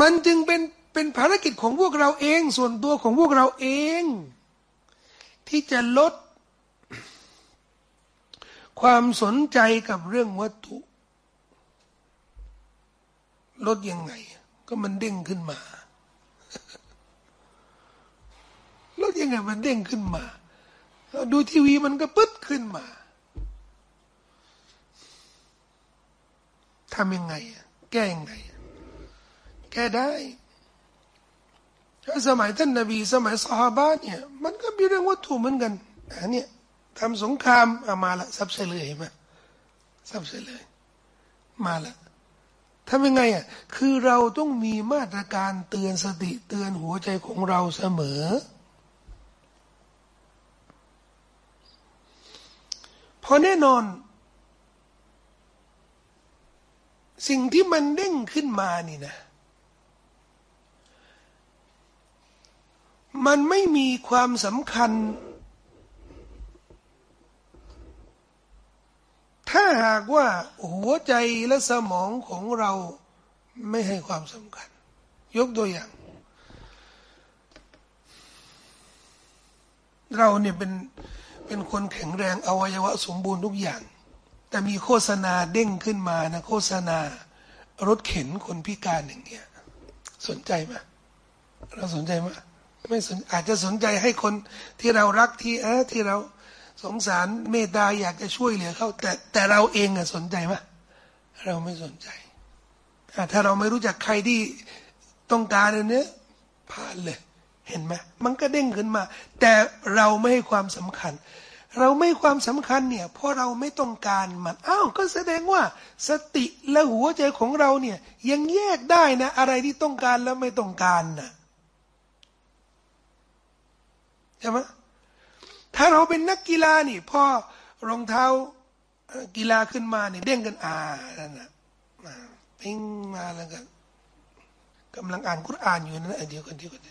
มันจึงเป็นเป็นภารกิจของพวกเราเอง ส่วนตัวของพวกเราเอง ที่จะลด ความสนใจกับเรื่องวัตถุ ลดยังไง ก็มันเด้งขึ้นมา ลดยังไงมันเด้งขึ้นมา ดูทีวีมันก็ปึ๊ดขึ้นมาทำยังไง แก้ยังไง แก้ได้ถ้าสมัยท่านนบี สมัยสฮาบะเนี่ย มันก็มีเรื่องวัตถุเหมือนกันอันเนี้ย ทำสงครามอามาละซับเสเลยมาซับเสเลย มาละทำยังไงอะคือเราต้องมีมาตรการเตือนสติเตือนหัวใจของเราเสมอราะแน่นอน สิ่งที่มันเด้งขึ้นมานี่นะ มันไม่มีความสำคัญ ถ้า หากว่าหัวใจและสมองของเราไม่ให้ความสำคัญ ยกตัวอย่าง เราเนี่ยเป็นเป็นคนแข็งแรงอวัยวะสมบูรณ์ทุกอย่าง แต่มีโฆษณาเด้งขึ้นมานะโฆษณารถเข็นคนพิการอย่างเงี้ยสนใจไหมเราสนใจไหมไม่สนอาจจะสนใจให้คนที่เรารักที่เออที่เรา สงสารเมตตาอยากจะช่วยเหลือเขาแต่แต่เราเองอะสนใจไหมเราไม่สนใจถ้าเราไม่รู้จักใครที่ต้องการเนี้ยผ่านเลย เห็นไหมมันก็เด้งขึ้นมา แต่เราไม่ให้ความสำคัญ เราไม่ความสำคัญเนี่ย เพราะเราไม่ต้องการมันอ้าวก็แสดงว่าสติและหัวใจของเราเนี่ย ยังแยกได้นะ อะไรที่ต้องการแล้วไม่ต้องการนะใช่ไหม ถ้าเราเป็นนักกีฬานี่พอรองเท้ากีฬาขึ้นมาเนี่ยเด้งกันอ่านั่นนะปิ้งมาแล้วก็กำลังอ่านกุรอานอยู่นั่นเดียวกันเดียวกัน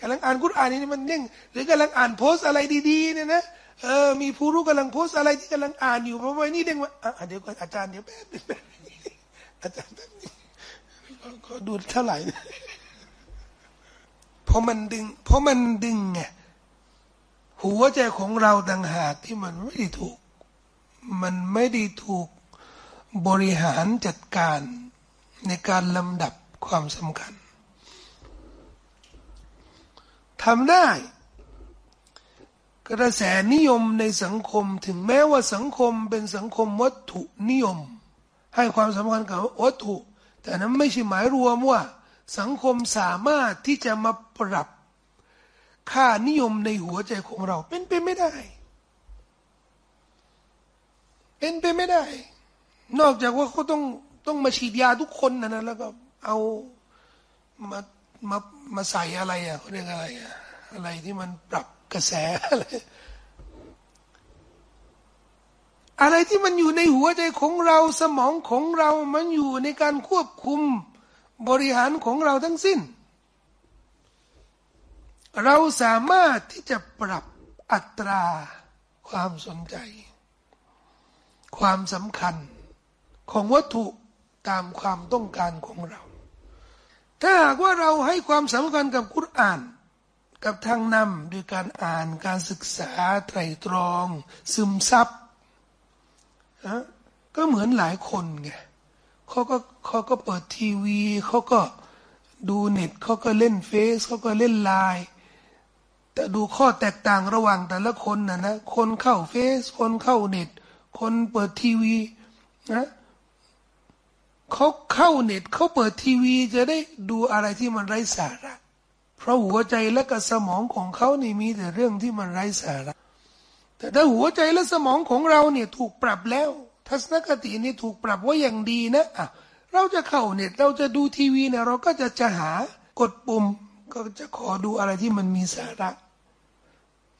กำลังอ่านกุรอานนี่มันเด้งหรือกำลังอ่านโพสอะไรดีๆเนี่ยนะเออมีผู้รู้กำลังโพสอะไรที่กำลังอ่านอยู่เพราะว่านี่เด้งว่าเดี๋ยวก่อนอาจารย์เดี๋ยวแป๊บอาจารย์แป๊บก็ดูเท่าไหร่เพราะมันดึงเพราะมันดึงไง หัวใจของเราต่างหากที่มันไม่ได้ถูก มันไม่ได้ถูกบริหารจัดการในการลำดับความสำคัญทำได้ กระแสนิยมในสังคมถึงแม้ว่าสังคมเป็นสังคมวัตถุนิยม ให้ความสำคัญกับวัตถุ แต่นั้นไม่ใช่หมายรวมว่า สังคมสามารถที่จะมาปรับ ค่านิยมในหัวใจของเรา เป็นไปไม่ได้ เป็นไปไม่ได้ นอกจากว่าเขาต้องต้องมาฉีดยาทุกคนนะนะแล้วก็เอามามามาใส่อะไรอะเรียกอะไรอะอะไรที่มันปรับกระแสอะไรอะไรที่มันอยู่ในหัวใจของเราสมองของเรา มันอยู่ในการควบคุมบริหารของเราทั้งสิ้น เราสามารถที่จะปรับอัตรา ความสนใจ ความสำคัญของวัตถุตามความต้องการของเรา ถ้าหากว่าเราให้ความสำคัญกับคุราน กับทางนำด้วยการอ่านการศึกษาไตรตรอง ซึมซับอะก็เหมือนหลายคนไงเขาก็เขาก็เปิดทีวี เขาก็ดูเน็ตเขาก็เล่นเฟซเขาก็เล่นไลน์ แต่ดูข้อแตกต่างระหว่างแต่ละคนนะนะคนเข้าเฟซคนเข้าเน็ต คนเปิดทีวีนะเขาเข้าเน็ตเขาเปิดทีวีจะได้ดูอะไรที่มันไร้สาระ เพราะหัวใจและกับสมองของเขานี่มีแต่เรื่องที่มันไร้สาระ แต่ถ้าหัวใจและสมองของเราเนี่ยถูกปรับแล้ว ทัศนคตินี่ถูกปรับว่าอย่างดีนะอะเราจะเข้าเน็ตเราจะดูทีวีเนี่ยเราก็จะจะหากดปุ่ม ก็จะขอดูอะไรที่มันมีสาระ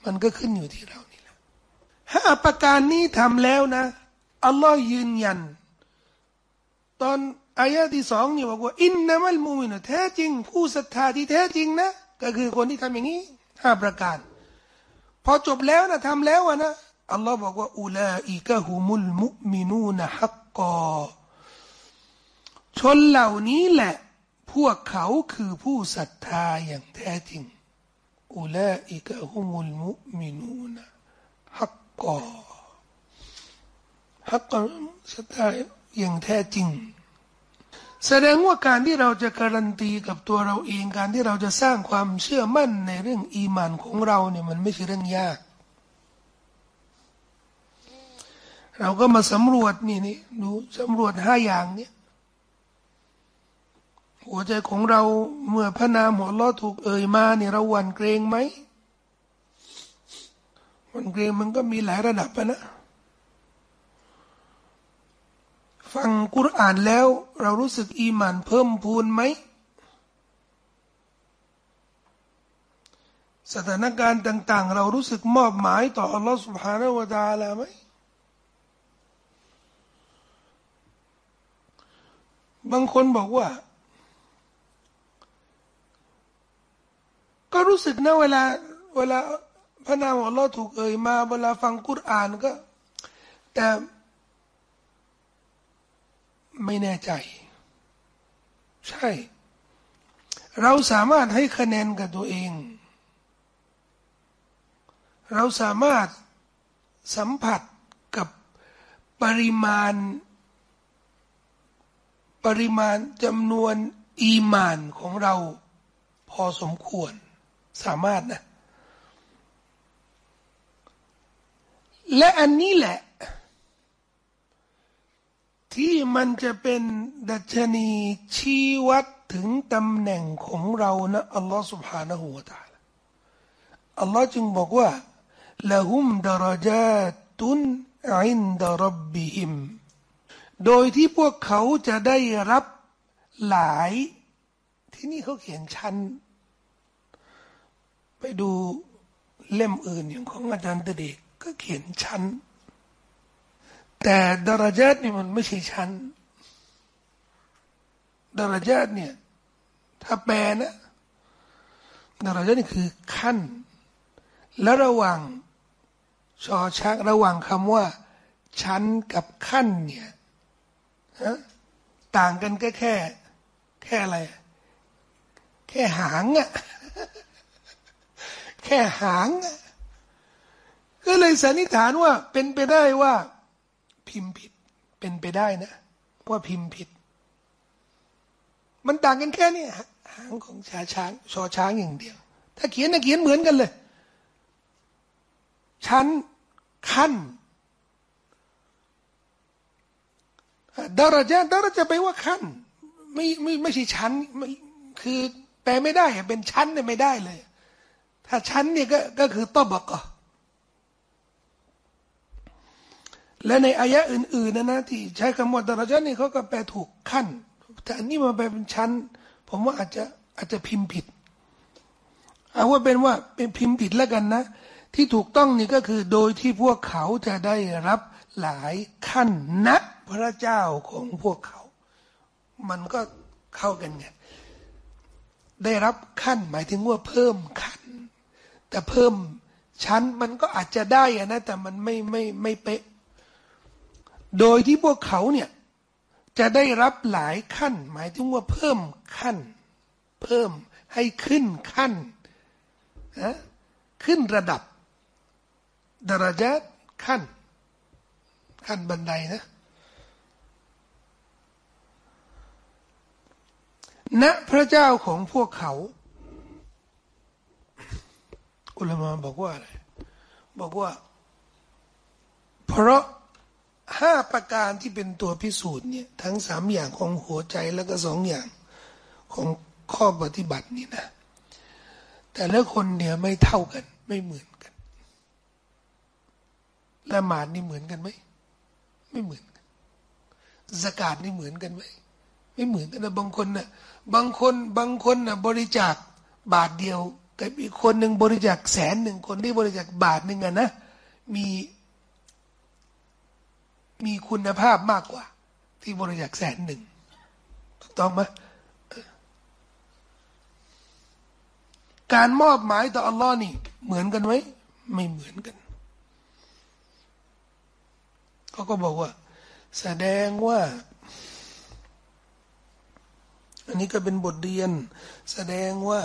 มันก็ขึ้นอยู่ที่เรานี่แหละห้าประการนี้ทำแล้วนะอัลลอฮ์ยืนยัน ตอนอายะที่สองนี่บอกว่าอินนามัลมูมินแท้จริง ผู้ศรัทธาที่แท้จริงนะ ก็คือคนที่ทำอย่างนี้ห้าประการ พอจบแล้วนะทำแล้วนะอัลลอฮ์บอกว่าอุลาอิกะฮุมุลมุมินูนะฮักกอชนเหล่านี้แหละ พวกเขาคือผู้ศรัทธาอย่างแท้จริงอุลาอิกะฮุมุลมุมินูนะฮักกอฮักกอศรัทธาอย่างแท้จริง แสดงว่าการที่เราจะการันตีกับตัวเราเองการที่เราจะสร้างความเชื่อมั่นในเรื่องอีมานของเราเนี่ยมันไม่ใช่เรื่องยาก เราก็มาสำรวจนี่นี่ดูสำรวจห้าอย่างเนี่ย หัวใจของเราเมื่อพระนามหัวล้อถูกเอ่ยมาเนี่ยเราหวั่นเกรงไหมหวั่นเกรงมันก็มีหลายระดับนะฟังกุรอานแล้วเรารู้สึกอีหมันเพิ่มพูนไหมสถานการณ์ต่าง ๆ เรารู้สึกมอบหมายต่ออัลลอฮฺ سبحانه และ تعالى ไหมบางคนบอกว่า ก็รู้สึกนะเวลา เวลาพระนามของอัลลอฮ์ถูกเอ่ยมาเวลาฟังกุรอานก็ แต่ไม่แน่ใจ ใช่ เราสามารถให้คะแนนกับตัวเอง เราสามารถสัมผัสกับปริมาณ ปริมาณจำนวนอีมานของเราพอสมควร สามารถนะ และอันนี้แหละที่มันจะเป็นดัชนีชี้วัดถึงตำแหน่งของเรานะอัลลอฮ์ سبحانه และ تعالى อัลลอฮ์จึงบอกว่าละหุมดารจาตุนอินดารบบิฮิมโดยที่พวกเขาจะได้รับหลาย ที่นี่เขาเขียนชั้น ไปดูเล่มอื่นอย่างของอาจารย์ตเด็กก็เขียนชั้น แต่ดารจัดนี่มันไม่ใช่ชั้นดารจัดเนี่ย ถ้าแปลนะดารจัดนี่คือขั้น และระหว่างชอชักระหว่างคำว่า ชั้นกับขั้นเนี่ยต่างกันแค่แค่ แค่อะไร แค่หางอะ แค่หาง ก็เลยสันนิษฐานว่าเป็นไปได้ว่า พิมพ์ผิด เป็นไปได้นะว่าพิมพ์ผิด มันต่างกันแค่นี้หางของชาช้างชอช้างอย่างเดียว ถ้าเขียนนะเขียนเหมือนกันเลย ชั้นขั้นดาราจาดาราจะไปว่าขั้น ไม่ไม่ไม่ใช่ชั้นคือแปลไม่ได้เป็นชั้นเนี่ยไม่ได้เลย ถ้าชั้นเนี่ยก็ก็คือตบกและในอายะอื่นๆนะนะที่ใช้คำว่าดรจานี่เขาก็แปลถูกขั้น แต่อันนี้มาแปลเป็นชั้น ผมว่าอาจจะอาจจะพิมพ์ผิดเอาว่าเป็นว่าเป็นพิมพ์ผิดแล้วกันนะ ที่ถูกต้องนี่ก็คือโดยที่พวกเขาจะได้รับหลายขั้นนักพระเจ้าของพวกเขา มันก็เข้ากันไงได้รับขั้นหมายถึงว่าเพิ่มขั้น แต่เพิ่มชั้นมันก็อาจจะได้นะแต่มันไม่ไม่ไม่เป๊ะ โดยที่พวกเขาเนี่ยจะได้รับหลายขั้น หมายถึงว่าเพิ่มขั้น เพิ่มให้ขึ้นขั้นนะขึ้นระดับดรจัดขั้น ขั้นบันไดนะณพระเจ้าของพวกเขา อุลามาบอกว่าอะไรบอกว่า เพราะห้าประการที่เป็นตัวพิสูจน์เนี่ย ทั้งสามอย่างของหัวใจแล้วก็สองอย่างของข้อปฏิบัตินี่นะ แต่ละคนเนี่ยไม่เท่ากัน ไม่เหมือนกันละหมาดนี่เหมือนกันไหมไม่เหมือนกันสกาดนี่เหมือนกันไหมไม่เหมือนกันนะบางคนนะ่ะบางคนบางคนนะ่ะบริจาคบาทเดียว กับอีกคนหนึ่งบริจาคแสนหนึ่งคนที่บริจาคบาทหนึ่งอะนะมีมีคุณภาพมากกว่า ที่บริจาคแสนหนึ่งถูกต้องไหมการมอบหมายต่ออัลลอฮ์นี่ เหมือนกันไหมไม่เหมือนกันเขาก็บอกว่า แสดงว่า อันนี้ก็เป็นบทเรียน แสดงว่า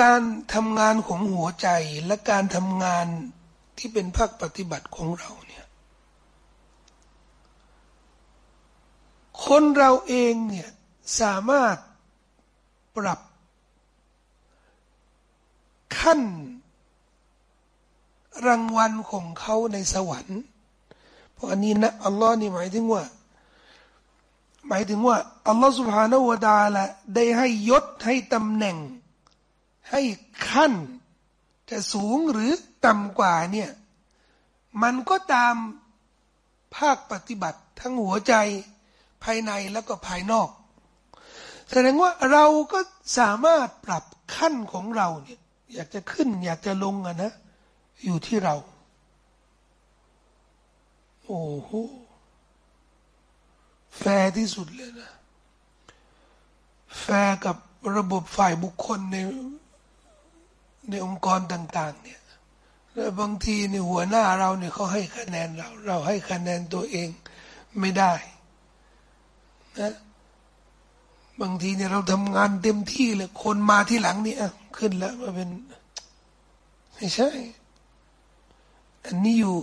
การทำงานของหัวใจและการทำงานที่เป็นภาคปฏิบัติของเราเนี่ย คนเราเองเนี่ยสามารถปรับขั้นรางวัลของเขาในสวรรค์ เพราะอันนี้นะอัลลอฮ์นี่หมายถึงว่า หมายถึงว่าอัลลอฮ์สุบฮานาวดาละได้ให้ยศให้ตำแหน่ง ให้ขั้น จะสูงหรือต่ำกว่าเนี่ยมันก็ตามภาคปฏิบัติทั้งหัวใจภายในแล้วก็ภายนอก แสดงว่าเราก็สามารถปรับขั้นของเราเนี่ยอยากจะขึ้น อยากจะลงอะนะ อยู่ที่เรา โอ้โหแฟร์ที่สุดเลยนะ แฟร์กับระบบฝ่ายบุคคลใน ในองค์กรต่าง ๆ เนี่ยแล้วบางทีในหัวหน้าเราเนี่ยเขาให้คะแนนเรา เราให้คะแนนตัวเองไม่ได้นะบางทีเนี่ยเราทำงานเต็มที่เลยคนมาทีหลังเนี่ยขึ้นแล้วมาเป็น ไม่ใช่ อันนี้อยู่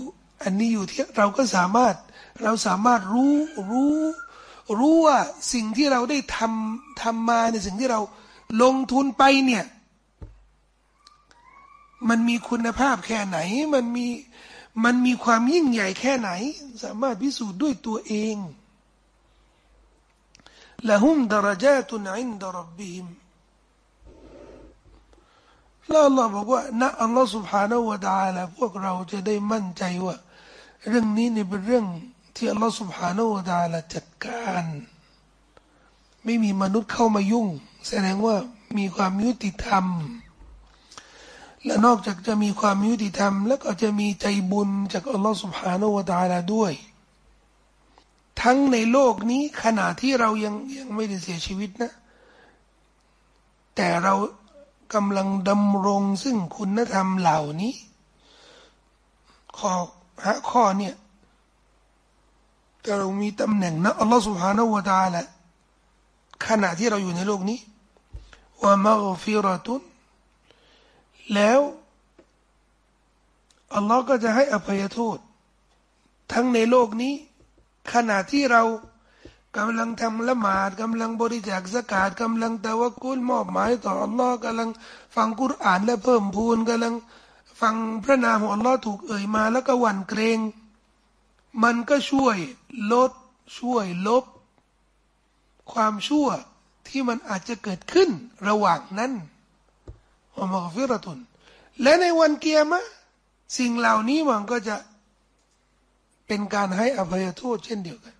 อันนี้อยู่ที่เราก็สามารถ เราสามารถรู้รู้ รู้ว่าสิ่งที่เราได้ทำทำมาในสิ่งที่เราลงทุนไปเนี่ย มันมีคุณภาพแค่ไหน มันมีมันมีความยิ่งใหญ่แค่ไหน สามารถพิสูจน์ด้วยตัวเองละหุมดรจาตุนอินดรับบิมแล้วอัลลอฮ์บอกว่าณอัลลอฮ์ سبحانه และ تعالى พวกเราจะได้มั่นใจว่า เรื่องนี้นี่เป็นเรื่องที่อัลลอฮ์ سبحانه และ تعالى จัดการ ไม่มีมนุษย์เข้ามายุ่ง แสดงว่ามีความยุติธรรม และนอกจากจะมีความยุติธรรม แล้วก็จะมีใจบุญจากอัลลอฮฺสุบฮานาวะตาลาด้วย ทั้งในโลกนี้ขณะที่เรายังยังไม่ได้เสียชีวิตนะ แต่เรากำลังดำรงซึ่งคุณธรรมเหล่านี้ข้อห้าข้อเนี่ยแต่เรามีตำแหน่งนะอัลลอฮฺสุบฮานาวะตาลาขณะที่เราอยู่ในโลกนี้ว่ามักฟิรตุน แล้วอัลลอฮ์ก็จะให้อภัยโทษ ทั้งในโลกนี้ ขณะที่เรากำลังทำละหมาดกำลังบริจาคสกาดกำลังตะวกุลมอบหมายต่ออัลลอฮ์กำลังฟังกุรอานและเพิ่มพูนกำลังฟังพระนามของอัลลอฮ์ถูกเอ่ยมาแล้วก็หวั่นเกรง มันก็ช่วยลดช่วยลบ ความชั่วที่มันอาจจะเกิดขึ้นระหว่างนั้น อัลลอฮฺฟิรตุนและในวันเกียร์มะสิ่งเหล่านี้มันก็จะเป็นการให้อภัยโทษเช่นเดียวกัน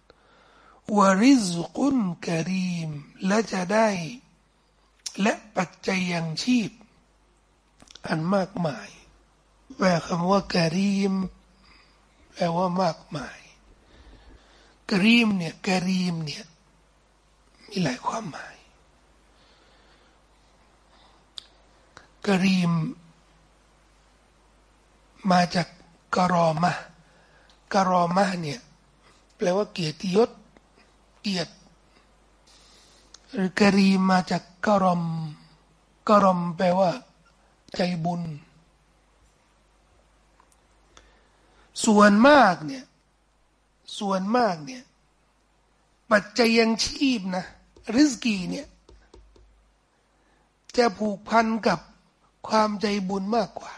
วาริซกุนกรีม และจะได้ และปัจจัยยังชีพ อันมากมายแปลคำว่ากรีมแปลว่ามากมายกรีมเนี่ยกรีมเนี่ยมีหลายความหมาย กรีม มาจากกรอมะกรอมะเนี่ย แปลว่าเกียรติยศ เกียรติ หรือกรีมาจากกรอมกรอมแปลว่า ใจบุญ ส่วนมากเนี่ย ส่วนมากเนี่ย ปัจจัยยังชีพนะริสกีเนี่ย จะผูกพันกับ ความใจบุญมากกว่า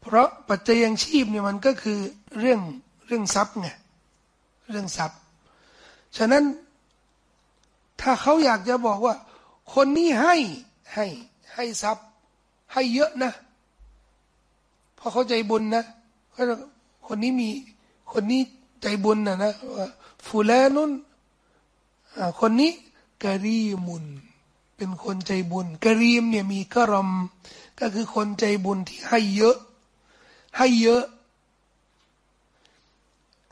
เพราะปัจจัยยังชีพเนี่ยมันก็คือเรื่องเรื่องทรัพย์ไงเรื่องทรัพย์ ฉะนั้นถ้าเขาอยากจะบอกว่า คนนี้ให้ให้ให้ทรัพย์ ให้เยอะนะเพราะเขาใจบุญนะคนนี้มีคนนี้ใจบุญนะนะฟูแลนุนคนนี้กะรีมุน เป็นคนใจบุญกรีมเนี่ยมีกรมก็คือคนใจบุญที่ให้เยอะ ให้เยอะ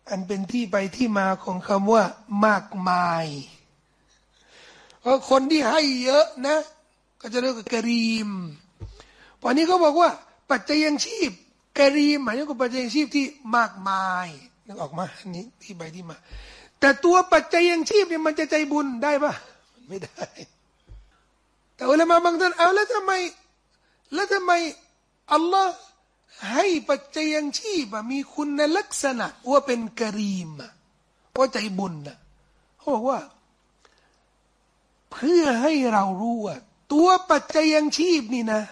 อันเป็นที่ไปที่มาของคำว่า มากมายเพราะคนที่ให้เยอะนะ ก็จะเรียกว่ากะรีมวันนี้เขาบอกว่า ปัจจัยยังชีพกรีมหมายถึงปัจจัยยังชีพที่มากมายนึกออกมาอันนี้ที่ไปที่มา แต่ตัวปัจจัยยังชีพเนี่ยมันจะใจบุญได้ปะไม่ได้ แต่อุลามะบางท่านเอาแล้วทำไมแล้วทำไมอัลลอฮ์ให้ปัจจัยยังชีพมีคุณลักษณะว่าเป็นกะรีมว่าใจบุญนะเขาบอกว่า เพื่อให้เรารู้ว่าตัวปัจจัยยังชีพนี่นะ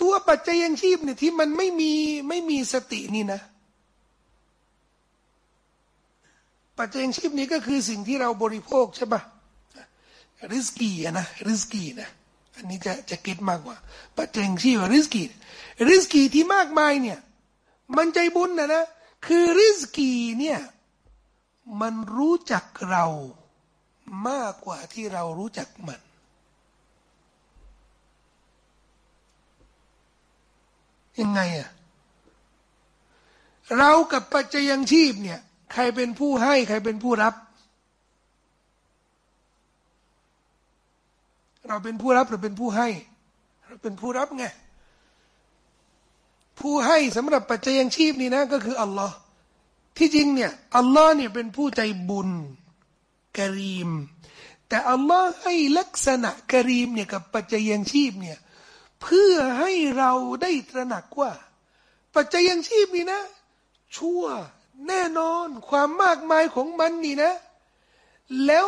ตัวปัจจัยยังชีพเนี่ยที่มันไม่มีไม่มีสตินี่นะ ปัจจัยยังชีพนี้ก็คือสิ่งที่เราบริโภคใช่ปะ ริสกีนะริสกีนะอันนี้จะจะเก็ตมากกว่าปัจจัยยังชีพริสกีริสกีที่มากมายเนี่ยมันใจบุญนะนะคือริสกีเนี่ยมันรู้จักเรามากกว่าที่เรารู้จักมัน ยังไงอะเรากับปัจจัยยังชีพเนี่ย ใครเป็นผู้ให้ ใครเป็นผู้รับ เราเป็นผู้รับหรือเป็นผู้ให้ เราเป็นผู้รับไงผู้ให้สำหรับปัจจัยยังชีพนี่นะ ก็คืออัลลอฮ์ที่จริงเนี่ยอัลลอฮ์เนี่ยเป็นผู้ใจบุญกรีม แต่อัลลอฮ์ให้ลักษณะกรีมเนี่ยกับปัจจัยยังชีพเนี่ยเพื่อให้เราได้ตระหนักว่า ปัจจัยยังชีพนี่นะ ชั่วแน่นอนความมากมายของมันนี่นะ แล้ว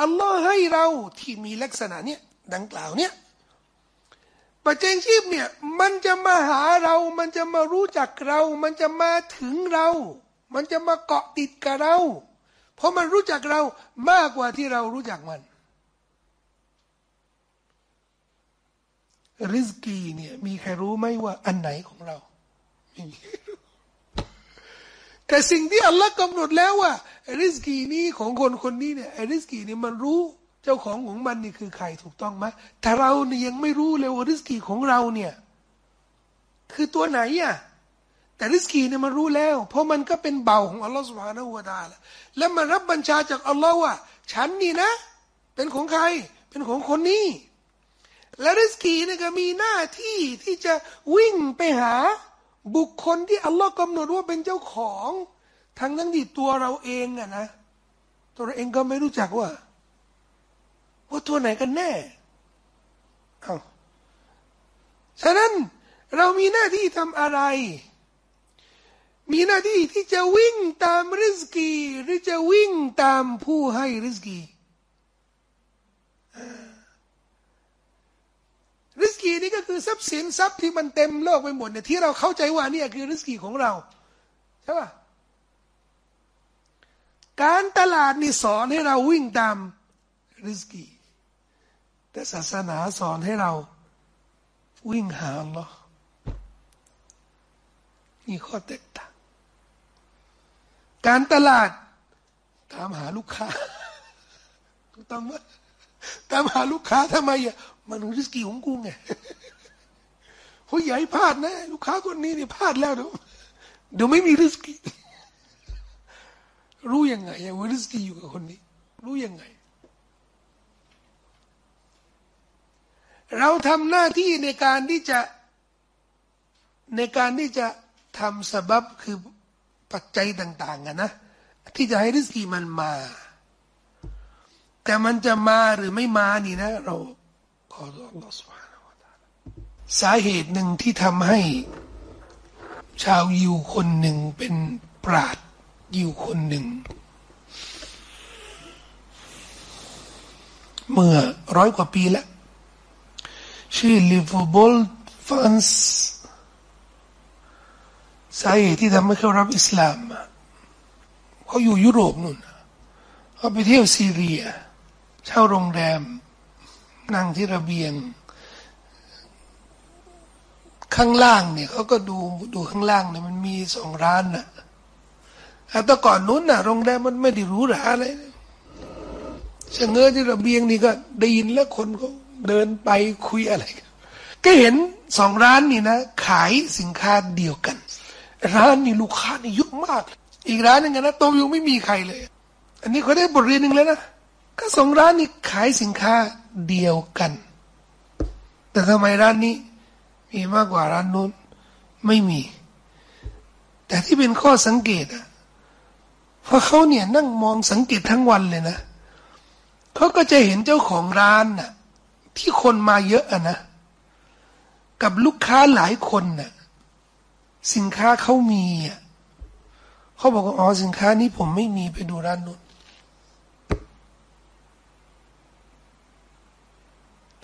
อัลลอฮ์ให้เราที่มีลักษณะเนี้ยดังกล่าวเนี้ยปัจจัยชีพเนี่ยมันจะมาหาเรามันจะมารู้จักเรา มันจะมาถึงเรา มันจะมาเกาะติดกับเรา เพราะมันรู้จักเรามากกว่าที่เรารู้จักมันริสกีเนี่ยมีใครรู้ไหมว่าอันไหนของเราไม่มีแต่สิ่งที่อัลลอฮ์กำหนดแล้วว่า ริสกีนี้ของคนคนนี้เนี่ยริสกีนี่มันรู้เจ้าของของมันนี่คือใครถูกต้องไหมแต่เราเนี่ยยังไม่รู้เลยว่าริสกีของเราเนี่ย คือตัวไหนอะแต่ริสกีเนี่ยมันรู้แล้ว เพราะมันก็เป็นเบาของอัลลอฮ์สุบฮานาอูวาตาละแล้วมันรับบัญชาจากอัลลอฮ์ว่า ฉันนี่นะ เป็นของใคร เป็นของคนนี้ และริสกีเนี่ยก็มีหน้าที่ที่จะวิ่งไปหาบุคคลที่อัลลอฮ์กำหนดว่าเป็นเจ้าของ ทั้งนั้นที่ตัวเราเองอะนะ ตัวเราเองก็ไม่รู้จักว่า ว่าตัวไหนกันแน่เอาฉะนั้นเรามีหน้าที่ทำอะไร มีหน้าที่ที่จะวิ่งตามริสกี หรือจะวิ่งตามผู้ให้ริสกีริสกีนี่ก็คือทรัพย์สินทรัพย์ที่มันเต็มโลกไปหมดเนี่ยที่เราเข้าใจว่านี่คือริสกีของเราใช่ป่ะ การตลาดนี่สอนให้เราวิ่งตามริสกีแต่ศาสนาสอนให้เราวิ่งหาอัลลอฮ์นี่ข้อแตกต่าง การตลาด ตามหาลูกค้าถูกต้องไหมตามหาลูกค้าทำไมอะมันริสกีของกูไงโอ้ยใหญ่พลาดนะ ลูกค้าคนนี้นี่พลาดแล้วเดี๋ยวเดี๋ยวไม่มีริสกี รู้ยังไงว่าริสกีอยู่กับคนนี้ รู้ยังไง เราทำหน้าที่ในการที่จะในการที่จะทำสบับคือปัจจัยต่างๆกันนะ ที่จะให้ริสกีมันมา แต่มันจะมาหรือไม่มานี่นะ เราขออัลลอฮฺสุบฮานาวะตาสาเหตุหนึ่งที่ทำให้ ชาวยิวคนหนึ่งเป็นปราด อยิวคนหนึ่ง เมื่อร้อยกว่าปีแล้วชื่อลิฟบอลฟันส์สาเหตุที่ทำให้เขารับอิสลามเขาอยู่ยุโรปนู่นเขาไปเที่ยวซีเรีย เช่าโรงแรม นั่งที่ระเบียง ข้างล่างเนี่ยเขาก็ดูดูข้างล่างเนี่ยมันมีสองร้านน่ะ แต่ก่อนนู้นน่ะโรงแรมมันไม่ได้รู้หราอะไรเชงเง้อที่ระเบียงนี่ก็ได้ยินแล้วคนเขาเดินไปคุยอะไรก็เห็นสองร้านนี่นะ ขายสินค้าเดียวกัน ร้านนี่ลูกค้านี่เยอะมาก อีกร้านนึงนะโตยังไม่มีใครเลย อันนี้เขาได้บทเรียนหนึ่งแล้วนะก็สองร้านนี่ขายสินค้าเดียวกัน แต่ทำไมร้านนี้ มีมากกว่าร้านนู้นไม่มี แต่ที่เป็นข้อสังเกตอะ เพราะเขาเนี่ยนั่งมองสังเกตทั้งวันเลยนะเขาก็จะเห็นเจ้าของร้านน่ะ ที่คนมาเยอะอะนะ กับลูกค้าหลายคนน่ะ สินค้าเขามีอะเขาบอกว่าอ๋อสินค้านี้ผมไม่มีไปดูร้านนู้น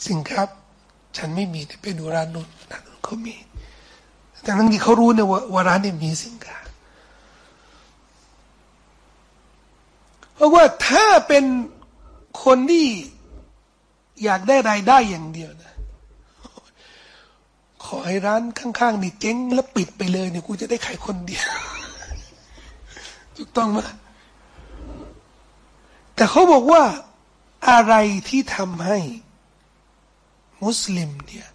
สินค้าฉันไม่มีไปดูร้านนู้นร้านนู้นเขามีแต่ทั้งที่เขารู้เนี่ยว่าว่าร้านนี้มีสินค้า เพราะว่าถ้าเป็นคนที่อยากได้รายได้อย่างเดียวนะขอให้ร้านข้างๆนี่เจ๊งแล้วปิดไปเลยเนี่ยกูจะได้ขายคนเดียวถูกต้องไหมแต่เขาบอกว่าอะไรที่ทำให้ มุสลิมเนี่ย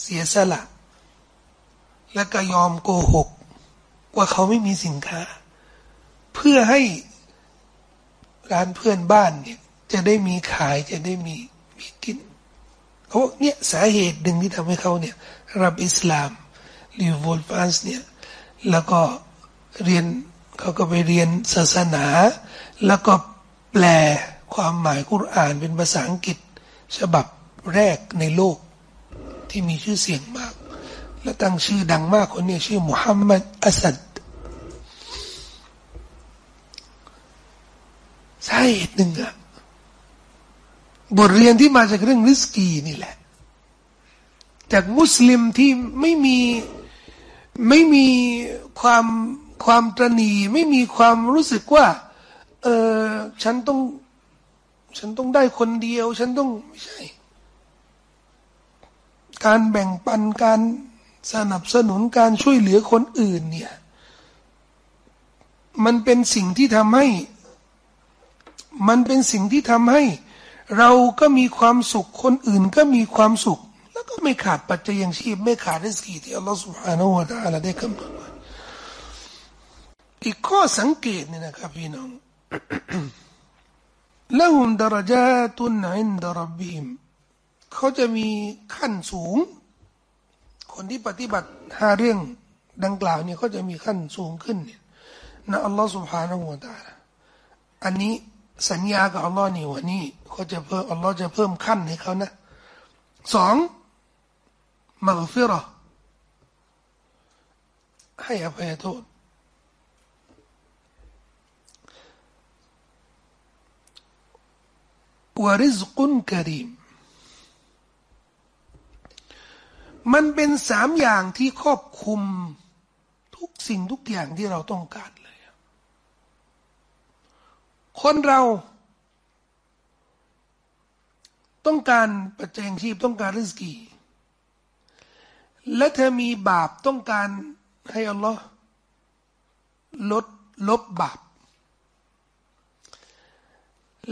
เสียสละ และก็ยอมโกหก ว่าเขาไม่มีสินค้า เพื่อให้ ร้านเพื่อนบ้านเนี่ย จะได้มีขายจะได้มีมีกินเขาบอกเนี่ยสาเหตุหนึ่งที่ทำให้เขาเนี่ย รับอิสลามลิวโวลฟานส์เนี่ย แล้วก็เรียนเขาก็ไปเรียนศาสนา แล้วก็แปลความหมายกุรอานเป็นภาษาอังกฤษ ฉบับแรกในโลกที่มีชื่อเสียงมาก และตั้งชื่อดังมากคนนี้ชื่อมุฮัมมัดอัสัด สาเหตุหนึ่งอะบทเรียนที่มาจากเรื่องริสกีนี่แหละ จากมุสลิมที่ไม่มีไม่มีความความตรณีไม่มีความรู้สึกว่า เออฉันต้อง ฉันต้องได้คนเดียว ฉันต้องไม่ใช่ การแบ่งปันการสนับสนุนการช่วยเหลือคนอื่นเนี่ย มันเป็นสิ่งที่ทำให้ มันเป็นสิ่งที่ทำให้เราก็มีความสุขคนอื่นก็มีความสุข แล้วก็ไม่ขาดปัจจัยยังชีพ ไม่ขาดริสกีที่อัลลอฮฺ سبحانه และ تعالى ได้กำหนดไว้อีกข้อสังเกตเนี่ยนะครับพี่น้องละหุมดรจาตุนอินดารบิมเขาจะมีขั้นสูง คนที่ปฏิบัติห้าเรื่องดังกล่าวเนี่ยเขาจะมีขั้นสูงขึ้นเนี่ยนะอัลลอฮฺ سبحانه และ تعالى อันนี้ สัญญากับอัลลอฮ์นี่วันนี้เขาจะเพิ่มอัลลอฮ์จะเพิ่มขั้นให้เขานะสองมักฟิรอให้อภัยโทษวริซกุนกรีมมันเป็นสามอย่างที่ครอบคุมทุกสิ่งทุกอย่างที่เราต้องการ คนเรา ต้องการปัจจัยชีพต้องการริสกี และเธอมีบาปต้องการให้อัลลอฮ์ลดลบบาป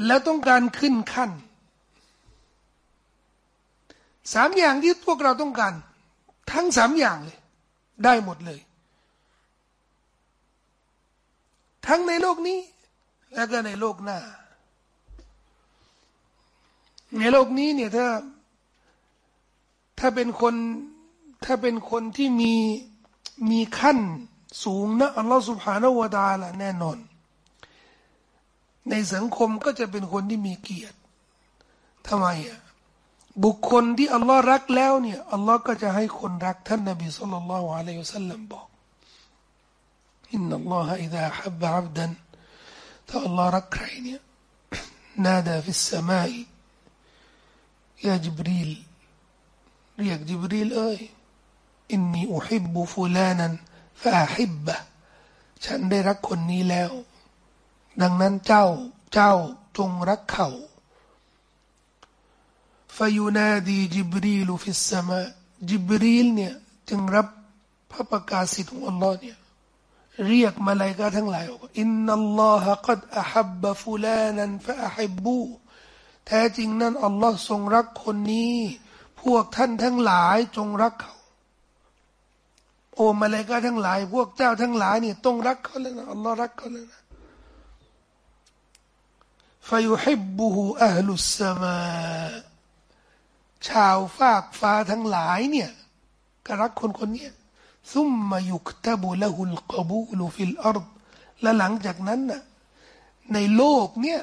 แล้วต้องการขึ้นขั้นสามอย่างที่พวกเราต้องการ ทั้งสามอย่างเลย ได้หมดเลย ทั้งในโลกนี้ แล้วก็ในโลกหน้า ในโลกนี้เนี่ยถ้า ถ้าเป็นคนถ้าเป็นคนที่มีมีขั้นสูงนะอัลลอฮฺสุบฮานาวะตาละแน่นอน ในสังคมก็จะเป็นคนที่มีเกียรติทำไมอะบุคคลที่อัลลอฮ์รักแล้วเนี่ยอัลลอฮ์ก็จะให้คนรักท่านนบีสุลต่านละอะลัยฮิสัลลัมบอกอินนัลลอฮะอิดะฮับบะอับดัน ถ้าอัลลอฮ์รักใครเนี่ยنادى في السماء يا جبريل เรียกจิบรีลเอ้ยإني أحب فلانا فأحبه ฉันได้รักคนนี้แล้ว ดังนั้นเจ้าเจ้าจงรักเขาفينادي جبريل في السماء จิบรีลเนี่ยจึงรับพระประกาศสิทธิ์ของอัลลอฮ์เนี่ย เรียกมาลายกาทั้งหลายอินนัลลอฮะกัดอัฮับบะฟุลานันฟะอัฮิบบูแท้จริงนั้นอัลลอฮ์ทรงรักคนนี้ พวกท่านทั้งหลายจงรักเขา โอ้มาลายกาทั้งหลาย พวกเจ้าทั้งหลายนี่ต้องรักเขาแล้วนะอัลลอฮ์รักเขาแล้วนะฟยุฮิบบุฮูอัลลุสมาชาวฟากฟ้าทั้งหลายเนี่ยก็รักคนคนนี้ ثم يكتب له القبول في الأرض และหลังจากนั้นน่ะในโลกเนี่ย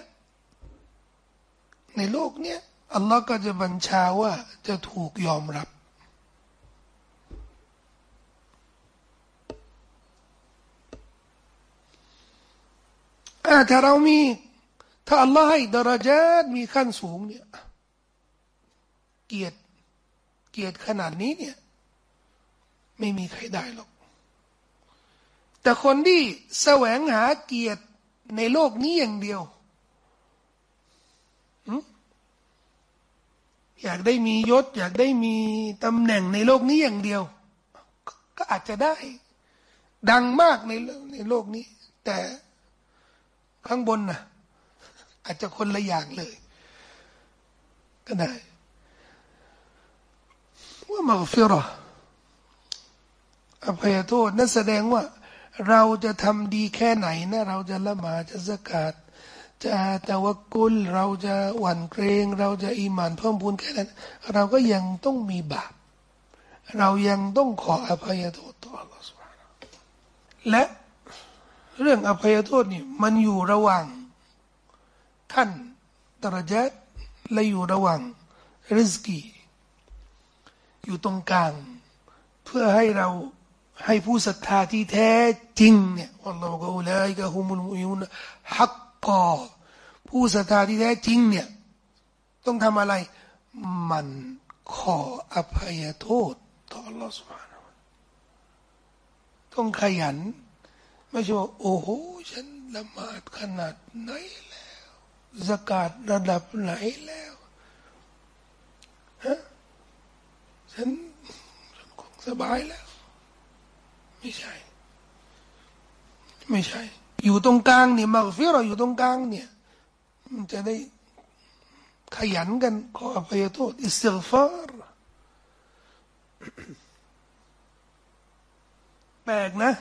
ในโลกเนี่ยอัลลอฮ์ก็จะบัญชาว่าจะถูกยอมรับ ถ้าเรามี ถ้าอัลลอฮ์ให้درجات มีขั้นสูงเนี่ย เกียรติเกียรติขนาดนี้เนี่ย ไม่มีใครได้หรอก แต่คนที่แสวงหาเกียรติในโลกนี้อย่างเดียว อยากได้มียศ อยากได้มีตำแหน่งในโลกนี้อย่างเดียว ก็อาจจะได้ ดังมากในในโลกนี้ แต่ข้างบนนะ่ะ อาจจะคนละอย่างเลย ก็ได้ว่ามักฟิรอ อภัยโทษ นั่นแสดงว่าเราจะทำดีแค่ไหนนะเราจะละหมาดจะสกาดจะตะวกุลเราจะหวั่นเกรง เราจะอีหมานเพิ่มพูนแค่นั้น เราก็ยังต้องมีบาป เรายังต้องขออภัยโทษต่อ Allah s u และเรื่องอภัยโทษนี่มันอยู่ระหว่างขั้นตระจัดและอยู่ระหว่างริสกี อยู่ตรงกลาง เพื่อให้เรา ให้ผู้ศรัทธาที่แท้จริงเนี่ยอัลลอฮฺก็อุลัยกะฮุมุลมุยุนฮักกอผู้ศรัทธาที่แท้จริงเนี่ยต้องทำอะไร มันขออภัยโทษต่อลลอสุบานะต้องขยัน ไม่ใช่ว่าโอ้โหฉันละหมาดขนาดไหนแล้วสกาดระดับไหนแล้วฮะฉันฉันคงสบายแล้ว ไม่ใช่ ไม่ใช่ อยู่ตรงกลางเนี่ยมักฟิเราอยู่ตรงกลางเนี่ยมันจะได้ขยันกันขออภัยโทษอิสติฟาร์แปลกนะ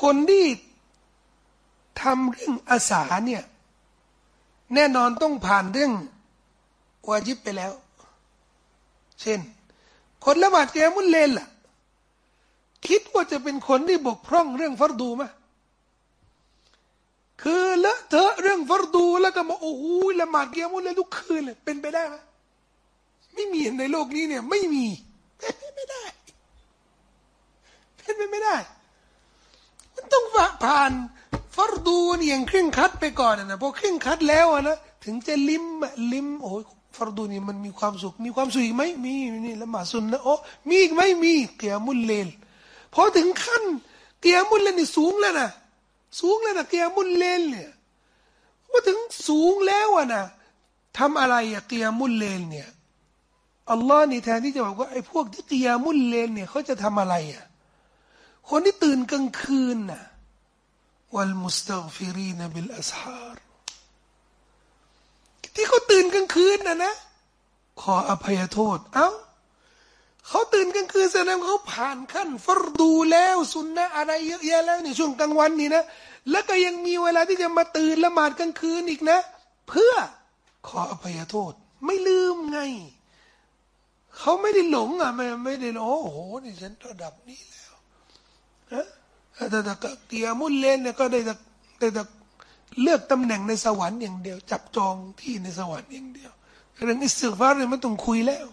คนที่ทำเรื่องอาสาเนี่ย แน่นอนต้องผ่านเรื่องวาจิบไปแล้ว เช่น คนละหมาดแกมุลเลนล่ะ คิดว่าจะเป็นคนที่บกพร่องเรื่องฟัรดูไหมคือละเธอะเรื่องฟัรดูแล้วก็มาโอ้โหละหมาดเกียมุลเลนทุกคืนเลยเป็นไปได้ไหมไม่มีในโลกนี้เนี่ย ไม่มีเป็นไม่ได้เป็นไปไม่ได้ มันต้องผ่านฟัรดูนี่ยังเคร่งคัดไปก่อนนะพอเคร่งคัดแล้วนะถึงจะลิ้มลิ้มโอ้ย ฟารดูนี่มันมีความสุข มีความสุขอีกไหมมีนี่ละหมาดสุนนะโอ้มีอีกไหมมี قيام الليل พอถึงขั้น قيام الليل นี่สูงแล้วนะสูงแล้วนะ قيام الليل เนี่ยพอถึงสูงแล้วอะนะทำอะไรอะ قيام الليل เนี่ยอัลลอฮ์นี่แทนที่จะบอกว่าไอ้พวกที่ قيام الليل เนี่ยเขาจะทำอะไรอะคนที่ตื่นกลางคืนน่ะوالمستغفرين بالأسحار ที่เขาตื่นกลางคืนนะนะ ขออภัยโทษ เอา้าเขาตื่นกลางคืนแสดงเขาผ่านขั้นฟัรดูแล้วสุนนะอะไรเยอะแยะแล้วในช่วงกลางวันนี่นะ แล้วก็ยังมีเวลาที่จะมาตื่นละหมาดกลางคืนอีกนะ เพื่อขออภัยโทษ ไม่ลืมไงเขาไม่ได้หลงอะไม่ไม่ได้โอ้โหนี่ฉันระดับนี้แล้วนะแต่แต่เกียมุลเลนเนี่ยก็ได้แต่ได้แต่ เลือกตำแหน่งในสวรรค์อย่างเดียว จับจองที่ในสวรรค์อย่างเดียวเรื่องอิสติฟารเนี่ยไม่ต้องคุยแล้ว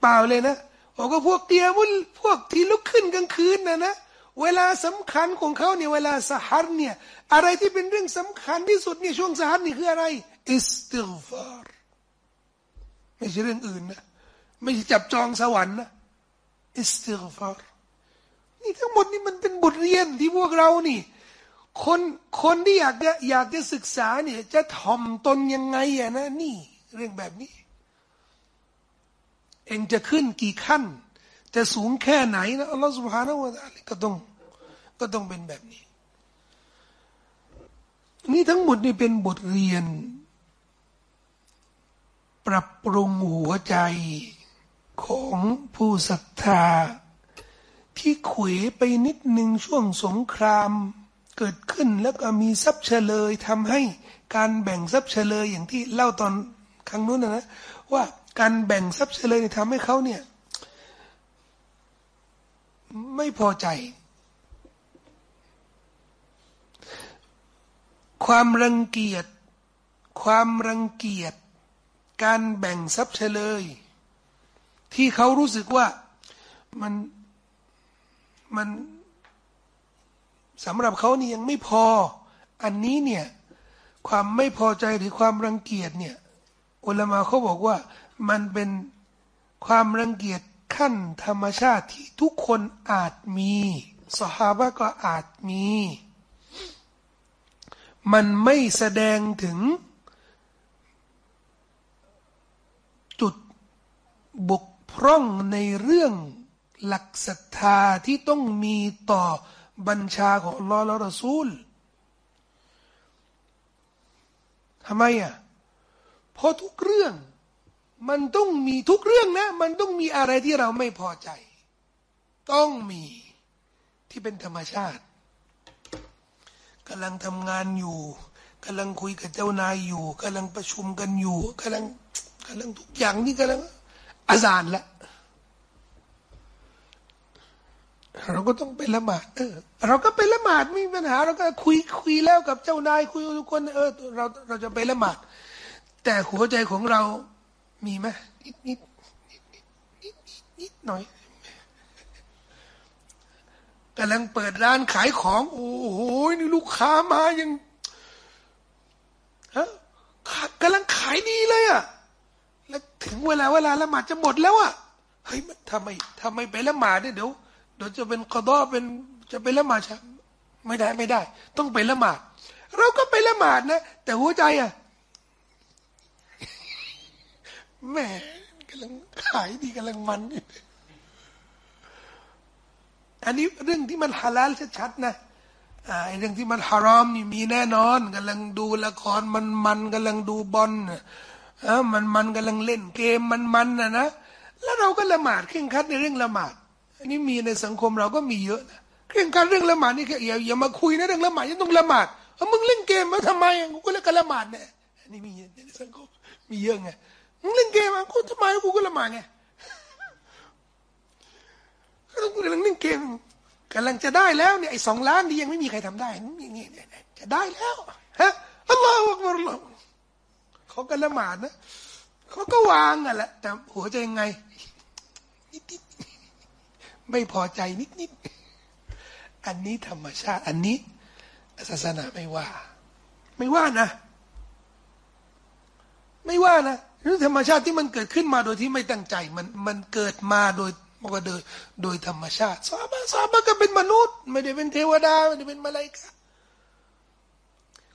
เปล่าเลยนะบอกว่าพวกเตียมุลพวกที่ลุกขึ้นกลางคืนนะนะเวลาสำคัญของเขาเนี่ยเวลาสหัรเนี่ยอะไรที่เป็นเรื่องสำคัญที่สุดเนี่ยช่วงสหัรนี่คืออะไรอิสติฟารไม่ใช่เรื่องอื่นนะไม่ใช่จับจองสวรรค์นะอิสติฟารนี่ทั้งหมดนี่มันเป็นบทเรียนที่พวกเรานี่ คนคนที่อยากจะอยากจะศึกษาเนี่ย จะถ่อมตนยังไงอะนะนี่ เรื่องแบบนี้ เองจะขึ้นกี่ขั้น จะสูงแค่ไหนนะอัลลอฮฺสุบฮานาวะตาลก็ต้องก็ต้องเป็นแบบนี้ นี่ทั้งหมดนี่เป็นบทเรียน ปรับปรุงหัวใจของผู้ศรัทธา ที่ขวยไปนิดหนึ่งช่วงสงคราม เกิดขึ้นแล้วก็มีทรัพย์เฉลยทำให้การแบ่งทรัพย์เฉลยอย่างที่เล่าตอนครั้งนู้นนะนะว่าการแบ่งทรัพย์เฉลยทำให้เขาเนี่ย ไม่พอใจ ความรังเกียจความรังเกียจการแบ่งทรัพย์เฉลย ที่เขารู้สึกว่ามันมัน สำหรับเขานี่ยังไม่พอ อันนี้เนี่ยความไม่พอใจหรือความรังเกียจเนี่ยอุลามาเขาบอกว่ามันเป็นความรังเกียจขั้นธรรมชาติที่ทุกคนอาจมีสหาบะก็อาจมี มันไม่แสดงถึง จุดบกพร่องในเรื่องหลักศรัทธาที่ต้องมีต่อ บัญชาของอัลลอฮ์และรอซูลทำไมอะเพราะทุกเรื่อง มันต้องมีทุกเรื่องนะ มันต้องมีอะไรที่เราไม่พอใจ ต้องมีที่เป็นธรรมชาติกำลังทำงานอยู่กำลังคุยกับเจ้านายอยู่กำลังประชุมกันอยู่กำลังกำลังทุกอย่างนี่กำลังอาจารย์ละเราก็ต้องไปละหมาดเออ เราก็ไปละหมาดไม่มีปัญหา เราก็คุยคุยแล้วกับเจ้านายคุยทุกคนเออเราเราจะไปละหมาด แต่หัวใจของเรามีไหมนิดนิดนิดนิดหน่อยกำลังเปิดร้านขายของ โอ้โหนี่ลูกค้ามายังฮะกำลังขายดีเลยอะแล้วถึงเวลาเวลาละหมาดจะหมดแล้วอะเฮ้ยทำไมทำไมไปละหมาดเนี่ยเดี๋ยวเราจะเป็นกอดอเป็น จะไปละหมาดใช่ไม่ได้ไม่ได้ ต้องไปละหมาด เราก็ไปละหมาดนะ แต่หัวใจอะแม่กำลังขายดีกำลังมัน อันนี้เรื่องที่มันฮาลาลชัดๆนะอ่าเรื่องที่มันฮารอมนี่มีแน่นอนกำลังดูละครมันมันกำลังดูบอลอ่ามันมันกำลังเล่นเกมมันมันนะนะแล้วเราก็ละหมาดเข่งคัดในเรื่องละหมาด อันนี้มีในสังคมเราก็มีเยอะนะ เรื่องการเรื่องละหมาดนี่แค่อย่าอย่ามาคุยนะเรื่องละหมาดยังต้องละหมาดเอามึงเล่นเกมมาทำไมกูก็เล่นกันละหมาดเนี่ยนนี้มีในสังคมมีเยอะไงมึงเล่นเกมอะกูทำไมกูก็ละหมาดไงก็ต้องกำลังเล่นเกมกำลังจะได้แล้วเนี่ยไอ้สองล้านนี่ยังไม่มีใครทำได้นี่นี่จะได้แล้วฮะอัลลอฮฺอักบารลอเขาก็ละหมาดนะเขาก็วางอะแหละแต่หัวใจยังไงนิดๆไม่พอใจนิดๆ อันนี้ธรรมชาติอันนี้ศาสนาไม่ว่า ไม่ว่านะ ไม่ว่านะเรื่อธรรมชาติที่มันเกิดขึ้นมาโดยที่ไม่ตั้งใจ มันมันเกิดมาโดยมาโดยโดยธรรมชาติซาบะซาบะก็เป็นมนุษย์ ไม่ได้เป็นเทวดาไม่ได้เป็นมาลายกา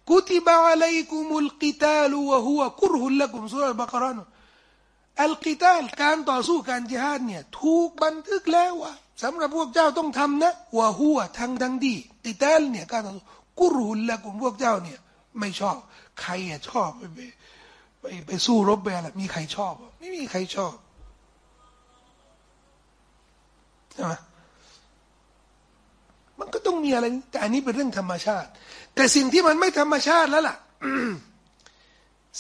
กุติบะอะลัยกุมุลกิตาลูวะฮุวะกุรฮุลละกุมสุรบะกรานอัลกิตาลการต่อสู้การจิฮาดเนี่ย ถูกบันทึกแล้วว่า สำหรับพวกเจ้าต้องทำนะหัวหัวทางดังดีติเตลเนี่ยการกุรุลและกลุ่มพวกเจ้าเนี่ย ไม่ชอบ ใครอะชอบไปไปไปสู้รบแบละมีใครชอบ ไม่มีใครชอบใช่ไหมมันก็ต้องมีอะไร แต่อันนี้เป็นเรื่องธรรมชาติ แต่สิ่งที่มันไม่ธรรมชาติแล้วล่ะ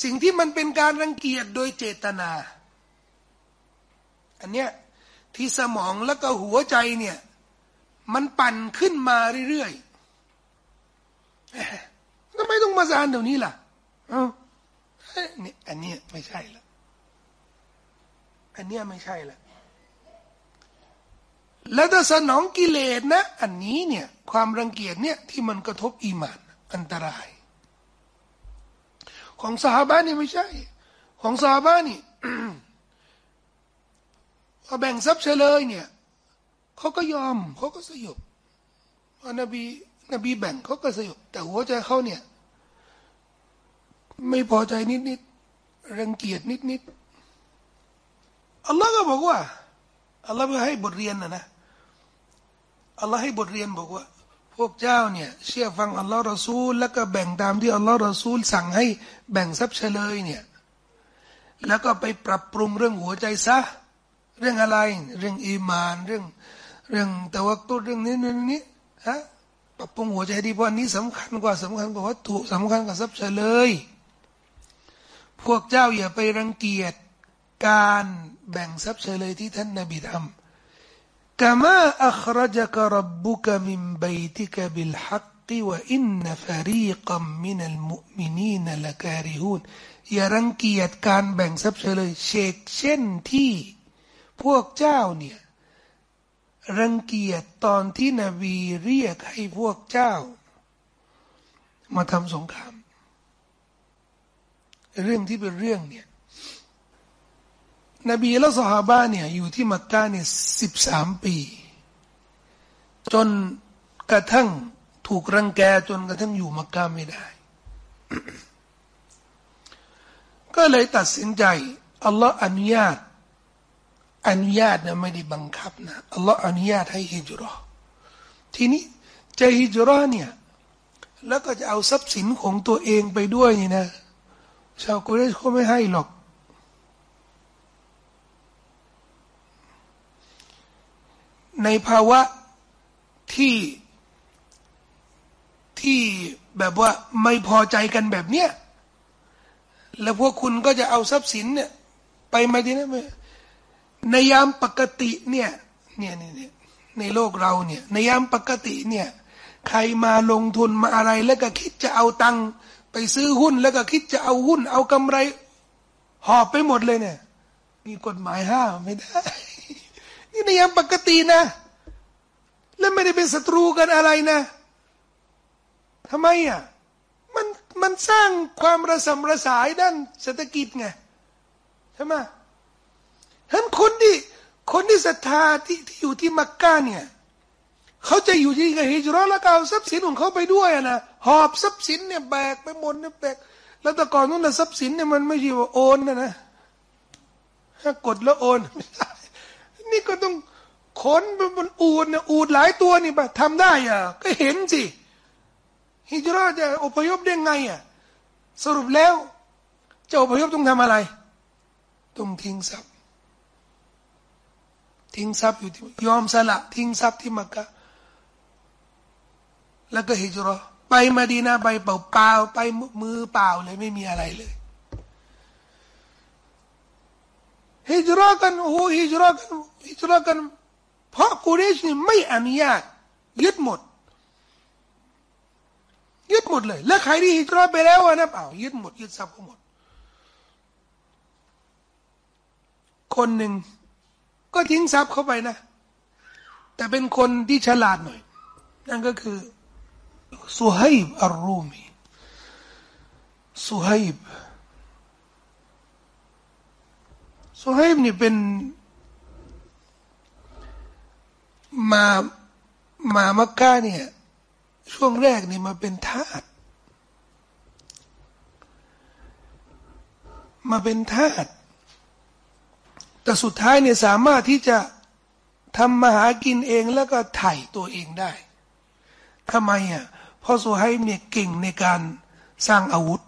สิ่งที่มันเป็นการรังเกียจโดยเจตนา อันเนี้ย ที่สมองแล้วก็หัวใจเนี่ย มันปั่นขึ้นมาเรื่อยๆทำไมต้องมาสานเดี๋ยวนี้ล่ะอ้าวนี่ยอันนี้ไม่ใช่ละอันนี้ไม่ใช่ละแล้วถ้าสนองกิเลสนะ อันนี้เนี่ย ความรังเกียจเนี่ยที่มันกระทบอีมานอันตราย ของสาบานี่ไม่ใช่ ของสาบานี่ พอแบ่งทรัพย์เฉลยเนี่ยเขาก็ยอมเขาก็สยบพอนบีนบีแบ่งเขาก็สยบแต่หัวใจเขาเนี่ย ไม่พอใจนิดนิดรังเกียจนิดนิดอัลลอฮ์ก็บอกว่าอัลลอฮ์ให้บทเรียนนะนะอัลลอฮ์ให้บทเรียนบอกว่า พวกเจ้าเนี่ย เชื่อฟังอัลลอฮ์รอซูล แล้วก็แบ่งตามที่อัลลอฮ์รอซูล สั่งให้แบ่งทรัพย์เฉลยเนี่ย แล้วก็ไปปรับปรุงเรื่องหัวใจซะ เรื่องอะไร เรื่องอีมาน เรื่อง เรื่องแต่ว่าตัวเรื่องนี้นี่นี้ฮะปรับปรุงหัวใจดีเพราะนี้สำคัญกว่าสำคัญกว่าวัตถุสำคัญกว่าทรัพย์เฉลย พวกเจ้าอย่าไปรังเกียจการแบ่งทรัพย์เฉลยที่ท่านนบีทำกามาอัครจักรับบุกมินบยติกบิลฮักว่าอินนฟรีกัมมินัลมุมินีนละการิฮูนอย่ารังเกียจการแบ่งทรัพย์เฉลยเชกเช่นที่ พวกเจ้าเนี่ยรังเกียจตอนที่นบีเรียกให้พวกเจ้า มาทำสงคราม เรื่องที่เป็นเรื่องเนี่ย นบีและสหาบ้านเนี่ย อยู่ที่มักกะเนี่ยสิบสามปี จนกระทั่งถูกรังแกจนกระทั่งอยู่มักกะไม่ได้ ก็เลยตัดสินใจ อัลลอฮ์อนุญาต อนุญาตนะไม่ได้บังคับนะอัลลอฮ์อนุญาตให้ฮิจรอทีนี้จะฮิจรอเนี่ยแล้วก็จะเอาทรัพย์สินของตัวเองไปด้วยนี่นะ ชาวกุเรชเขาไม่ให้หรอก ในภาวะที่ที่แบบว่าไม่พอใจกันแบบเนี้ยแล้วพวกคุณก็จะเอาทรัพย์สินเนี่ย ไปมาที่นั่นไหม ในยามปกติเนี่ยเนี่ยเนี่ยในโลกเราเนี่ย ในยามปกติเนี่ย ใครมาลงทุนมาอะไรแล้วก็คิดจะเอาตังค์ไปซื้อหุ้นแล้วก็คิดจะเอาหุ้น เอากำไร หอบไปหมดเลยเนี่ย มีกฎหมายห้ามไม่ได้ นี่ในยามปกตินะ แล้วไม่ได้เป็นศัตรูกันอะไรนะทำไมอะมันมันสร้างความระสำระสายด้านเศรษฐกิจไงใช่ไหม ฉะนั้นคนที่คนที่ศรัทธาที่ที่อยู่ที่มักกะเนี่ยเขาจะอยู่ที่กับฮิจรัตแล้วก็เอาทรัพย์สินของเขาไปด้วยนะหอบทรัพย์สินเนี่ยแบกไปหมดเนี่ยแบกแล้วแต่ก่อนนู้นนะทรัพย์สินเนี่ยมันไม่ใช่ว่าโอนนะนะถ้ากดแล้วโอนนี่ก็ต้องขนบนอูดเนี่ยอูดหลายตัวนี่ปะทำได้อะก็เห็นสิฮิจรัตจะอพยพได้ไงอะสรุปแล้วจะอพยพต้องทำอะไร ต้องทิ้งทรัพย์ ทิ้งทรัพย์อยู่ที่ยอมสละทิ้งทรัพย์ที่มักกะแล้วก็ฮิจรอไปมาดีนาไปเปล่าเปล่าไปมือเปล่าเลยไม่มีอะไรเลยฮิจรอกันโอ้ฮิจรอกันฮิจรอกัน เพราะกุเรชนี่ไม่อนุญาตยึดหมดยึดหมดเลย แล้วใครที่ฮิจรอไปแล้วนะเปล่ายึดหมดยึดทรัพย์หมด คนหนึ่ง ก็ทิ้งทรัพย์เข้าไปนะ แต่เป็นคนที่ฉลาดหน่อย นั่นก็คือสุไฮบอัลรูมีสุไฮบสุไฮบนี่เป็นมามามักกะเนี่ย ช่วงแรกนี่มาเป็นทาสมาเป็นทาส แต่สุดท้ายเนี่ยสามารถที่จะทำมาหากินเองแล้วก็ไถ่ตัวเองได้ทำไมอะเพราะสุไฮเนี่ยเก่งในการสร้างอาวุธ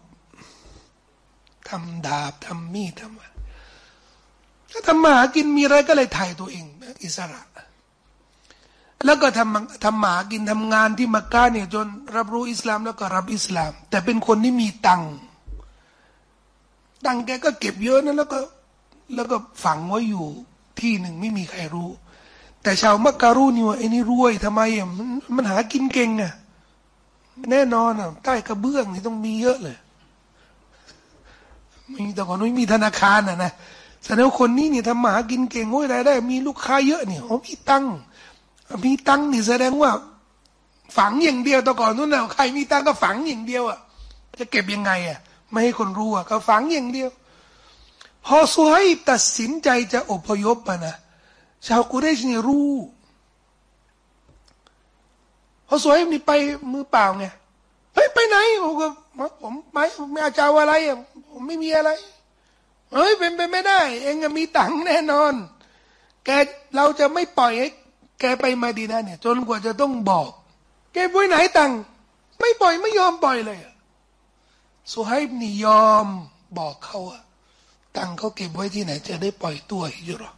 ทำดาบทำมีดทำอะไรถ้าทำมาหากินมีอะไรก็เลยไถ่ตัวเอง อิสระ แล้วก็ทำทำหมากินทำงานที่มักกะเนี่ยจนรับรู้อิสลามแล้วก็รับอิสลาม แต่เป็นคนที่มีตังตังแกก็เก็บเยอะนะแล้วก็ แล้วก็ฝังไว้อยู่ที่หนึ่งไม่มีใครรู้ แต่ชาวมักการูนี่ว่าไอ้นี่รวยทำไมอะมันมันหากินเก่งอะแน่นอนอะใต้กระเบื้องนี่ต้องมีเยอะเลยมีแต่ก่อนไม่มีธนาคารอะนะแสดงว่าคนนี้เนี่ยทำมาหากินเก่งโอ้ยรายได้ มีลูกค้าเยอะเนี่ยเขามีตังมีตังนี่แสดงว่า ฝังอย่างเดียวแต่ก่อนนู้นน่ะใครมีตังก็ฝังอย่างเดียวอะจะเก็บยังไงอะ ไม่ให้คนรู้อะก็ฝังอย่างเดียว พอสุไฮตัดสินใจจะอพยพมานะชาวกุเรชนี่รู้พอสุไฮนี่ไปมือเปล่าไงเฮ้ยไปไหนผมก็ผมไม่ไม่อาจารย์อะไรอะผมไม่มีอะไรเฮ้ยเป็นไปไม่ได้ เองมีตังค์แน่นอน แกเราจะไม่ปล่อยให้แกไปมาดีนะเนี่ย จนกว่าจะต้องบอก แกไปไหนตังค์ไม่ปล่อยไม่ยอมปล่อยเลยสุไฮบนี่ยอมบอกเขาอะ ตังเขาเก็บไว้ที่ไหน จะได้ปล่อยตัวฮิจรอ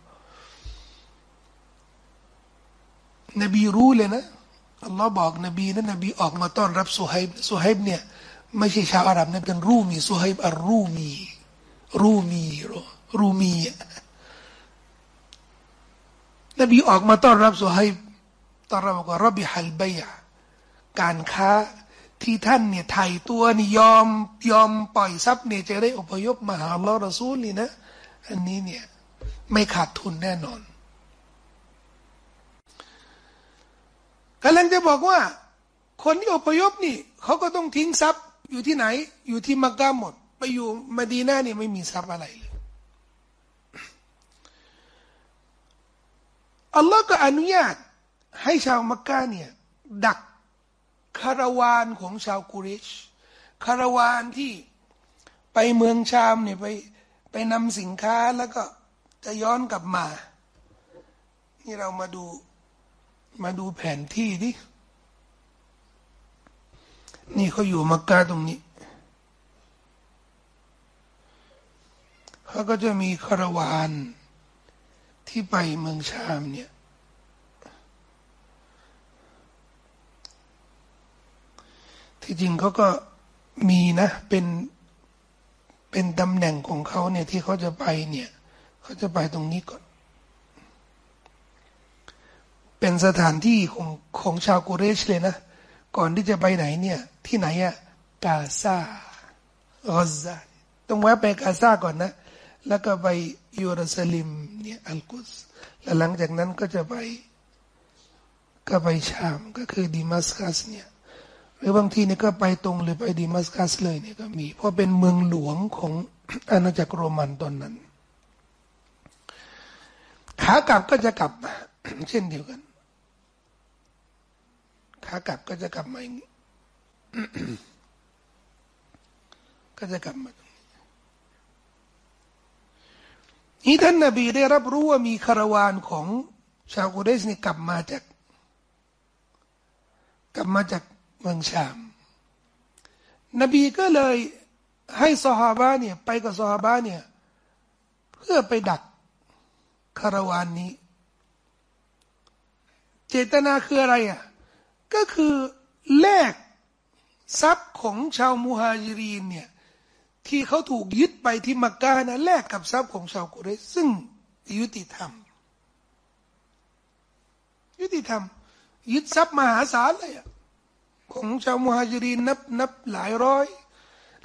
นบีรู้เลยนะอัลลอฮ์บอกนบีนะนบีออกมาต้อนรับสุไฮบสุไฮบเนี่ยไม่ใช่ชาวอาหรับนะเป็นรูมีสุไฮบอัลรูมี รูมีรูมีนบีออกมาต้อนรับสุไฮบต้อนรับว่ารับบิฮัลบยการค้า ที่ท่านเนี่ยไถ่ตัวนี่ยอมยอมปล่อยทรัพย์เนี่ยจะได้อพยพมาหาลอฮ์รซูลนี่นะ อันนี้เนี่ยไม่ขาดทุนแน่นอนกำลังจะบอกว่า คนที่อพยพนี่เขาก็ต้องทิ้งทรัพย์อยู่ที่ไหน อยู่ที่มักกะหมด ไปอยู่มาดีนาเนี่ยไม่มีทรัพย์อะไรเลยอัลลอฮ์ก็อนุญาตให้ชาวมักกะเนี่ยดัก คาราวานของชาวกุริชคาราวานที่ไปเมืองชามเนี่ยไปไปนำสินค้าแล้วก็จะย้อนกลับมา นี่เรามาดูมาดูแผนที่ดิ นี่เขาอยู่มักกะตรงนี้ เขาก็จะมีคาราวานที่ไปเมืองชามเนี่ย ที่จริงเขาก็มีนะเป็นเป็นตำแหน่งของเขาเนี่ยที่เขาจะไปเนี่ยเขาจะไปตรงนี้ก่อน เป็นสถานที่ของของชาวกุเรชเลยนะ ก่อนที่จะไปไหนเนี่ย ที่ไหนอะกาซากาซาต้องแวะไปกาซาก่อนนะ แล้วก็ไปยูรูซาลิมเนี่ยอัลกุสแล้วหลังจากนั้นก็จะไป ก็ไปชามก็คือดิมัสกัสเนี่ย หรือบางทีเนี่ยก็ไปตรงเลยไปดิมัสกัสเลยเนี่ยก็มี เพราะเป็นเมืองหลวงของอาณาจักรโรมันตอนนั้น ขากลับก็จะกลับมาเช่นเดียวกัน ขากลับก็จะกลับมาอย่างนี้ก็จะกลับมานี่ท่านนาบีได้รับรู้ว่ามีคาราวานของชาวกุเรสนี่กลับมาจาก กลับมาจาก เมืองชาม นบีก็เลยให้สหาบะเนี่ยไปกับสหาบะเนี่ยเพื่อไปดักคาราวานนี้ เจตนาคืออะไรอะก็คือแลกทรัพย์ของชาวมุฮัจิรีนเนี่ยที่เขาถูกยึดไปที่มักกะนะแลกกับทรัพย์ของชาวกุเรซึ่งยุติธรรม ยุติธรรม ยึดทรัพย์มหาศาลเลยอะ ของชาวมุฮัจิรินนับนับหลายร้อย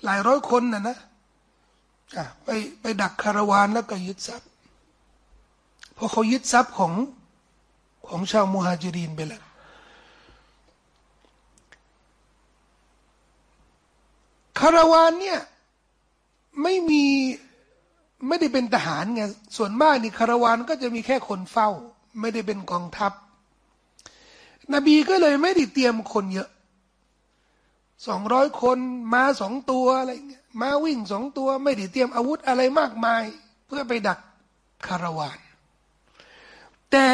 หลายร้อยคนนะนะะไปไปดักคาราวานแล้วก็ยึดทรัพย์พอเขายึดทรัพย์ของของชาวมุฮัจิรินไปแล้วคาราวานเนี่ยไม่มีไม่ได้เป็นทหารไงส่วนมากนี่คาราวานก็จะมีแค่คนเฝ้า ไม่ได้เป็นกองทัพ นบีก็เลยไม่ได้เตรียมคนเยอะ สองร้อยคนมาสองตัวอะไรเงี้ยมาวิ่งสองตัวไม่ได้เตรียมอาวุธอะไรมากมาย เพื่อไปดักคาราวาน แต่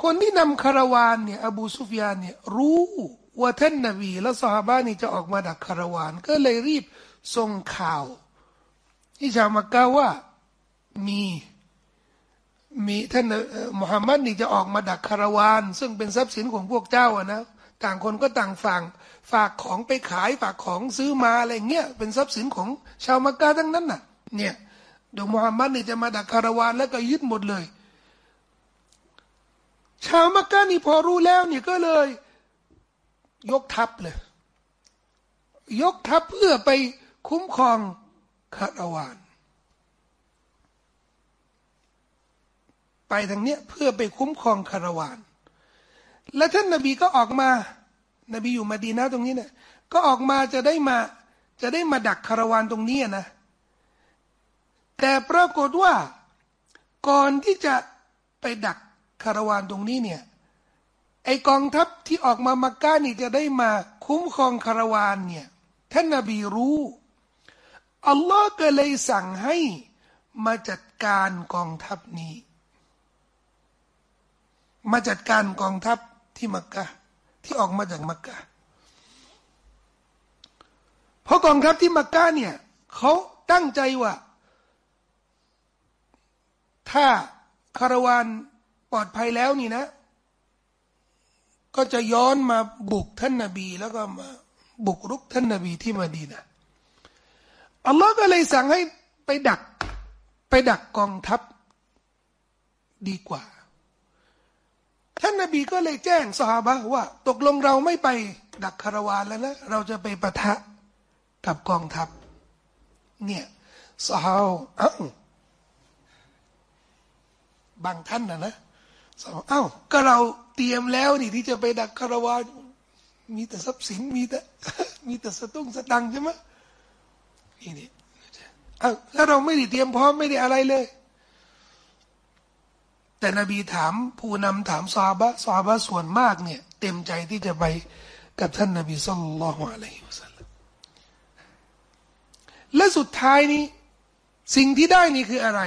คนที่นำคาราวานเนี่ยอบูซุฟยานเนี่ยรู้ว่าท่านนบีและสหาานี่จะออกมาดักคาราวาน ก็เลยรีบส่งข่าวที่ชาวมักกะว่ามีมีท่านมุฮัมมัดนี่จะออกมาดักคาราวาน ซึ่งเป็นทรัพย์สินของพวกเจ้าอะนะต่างคนก็ต่างฝั่ง ฝากของไปขายฝากของซื้อมาอะไรเงี้ยเป็นทรัพย์สินของชาวมักกะทั้งนั้นน่ะ เนี่ยดวมุฮัมมัดนี่จะมาดักคาราวานแล้วก็ยึดหมดเลย ชาวมักกะนี่พอรู้แล้วเนี่ยก็เลย ยกทัพเลย ยกทัพเพื่อไปคุ้มครองคาราวาน ไปทางเนี้ยเพื่อไปคุ้มครองคาราวาน และท่านนาบีก็ออกมา นบีอยู่มาดีนะตรงนี้เนี่ย ก็ออกมาจะได้มา จะได้มาดักคาราวานตรงนี้นะ แต่ปรากฏว่าก่อนที่จะไปดักคาราวานตรงนี้เนี่ย ไอกองทัพที่ออกมามักกะนี่จะได้มาคุ้มครองคาราวานเนี่ยท่านนาบีรู้อัลลอฮ์ก็เลยสั่งให้มาจัดการกองทัพนี้ มาจัดการกองทัพที่มักกะ ที่ออกมาจากมักกะเพราะกองทัพที่มักกะเนี่ยเขาตั้งใจว่า ถ้าคาราวานปลอดภัยแล้วนี่นะ ก็จะย้อนมาบุกท่านนาบี แล้วก็มาบุกรุกท่านนาบีที่มาดีนะอัลลอฮ์ก็เลยสั่งให้ไปดัก ไปดักกองทัพดีกว่า ท่านนาบีก็เลยแจ้งสหาบะว่า ตกลงเราไม่ไปดักคารวานแล้วนะเราจะไปประทะกับกองทัพ เนี่ยสหาวอ้าบางท่านนะนะสาวอ้าวก็เราเตรียมแล้วนี่ที่จะไปดักคารวานมีแต่ทรัพย์สินมีแต่มีแต่สตุ้งสตังใช่ไหมนี่นี่อ้าวแล้วเราไม่ได้เตรียมพร้อมไม่ได้อะไรเลย แต่นบีถามผู้นำถามซาบะซาบะส่วนมากเนี่ย เต็มใจที่จะไปกับท่านนบีสุลต่านละฮ์อะลัยฮิวสัลลัมและสุดท้ายนี้ สิ่งที่ได้นี่คืออะไร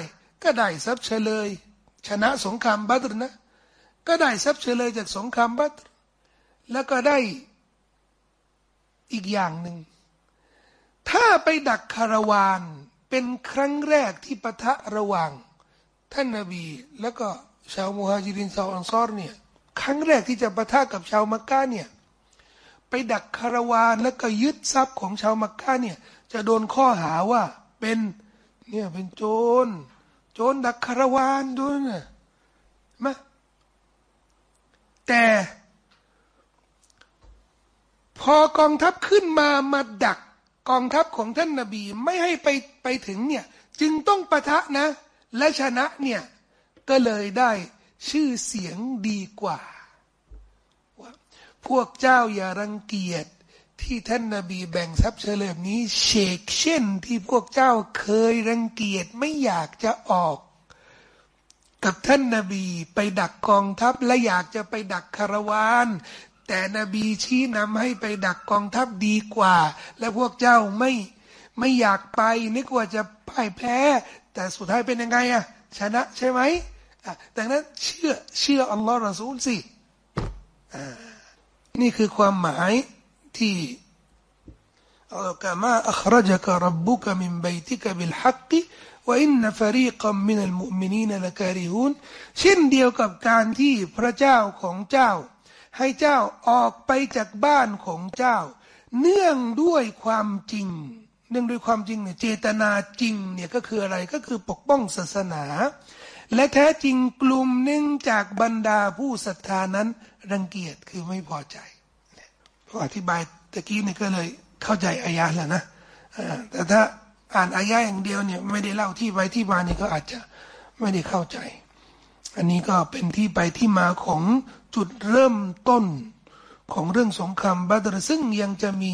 ก็ได้ทรัพย์เฉลย ชนะสงครามบัตรนะ ก็ได้ทรัพย์เฉลยจากสงครามบัตร แล้วก็ได้อีกอย่างหนึ่ง ถ้าไปดักคาราวานเป็นครั้งแรกที่ปะทะระหว่าง ท่านนาบี แล้วก็ชาวมุฮัจิรินชาวอันซอรเนี่ยครั้งแรกที่จะประทะกับชาวมักกะเนี่ยไปดักคาราวานแล้วก็ยึดทรัพย์ของชาวมักกะเนี่ยจะโดนข้อหาว่าเป็นเนี่ยเป็นโจร โจรดักคาราวานด้วยนะมาแต่พอกองทัพขึ้นมามาดักกองทัพของท่านนาบี ไม่ให้ไปไปถึงเนี่ย จึงต้องประทะนะ และชนะเนี่ยก็เลยได้ชื่อเสียงดีกว่าว่า พวกเจ้าอย่ารังเกียจที่ท่านนาบีแบ่งทรัพย์เฉลิมนี้เชกเช่นที่พวกเจ้าเคยรังเกียจไม่อยากจะออก กับท่านนาบีไปดักกองทัพและอยากจะไปดักคารวานแต่นบีชี้นำให้ไปดักกองทัพดีกว่า และพวกเจ้าไม่ไม่อยากไปนึกว่าจะพ่ายแพ้ แต่สุดท้ายเป็นยังไงอะชนะใช่ไหมอะดังนั้นเชื่อเชื่ออัลลอฮ์รอซูลสินี่คือความหมายที่อัลกามาอัครจักรับบุกมินบติกบิลฮักกิว่าอินนฟรีกัมมินัลมุมินีนละการิฮุนเช่นเดียวกับการที่พระเจ้าของเจ้า ให้เจ้าออกไปจากบ้านของเจ้า เนื่องด้วยความจริง เนื่องด้วยความจริงเนี่ยเจตนาจริงเนี่ยก็คืออะไรก็คือปกป้องศาสนา และแท้จริงกลุ่มหนึ่งจากบรรดาผู้ศรัทธานั้นรังเกียจคือไม่พอใจพออธิบายตะกี้เนี่ยก็เลยเข้าใจอายะแล้วนะแต่ถ้าอ่านอายะอย่างเดียวเนี่ยไม่ได้เล่าที่ไปที่มานี่ก็อาจจะไม่ได้เข้าใจ อันนี้ก็เป็นที่ไปที่มาของจุดเริ่มต้นของเรื่องสงครามบัตรซึ่งยังจะมี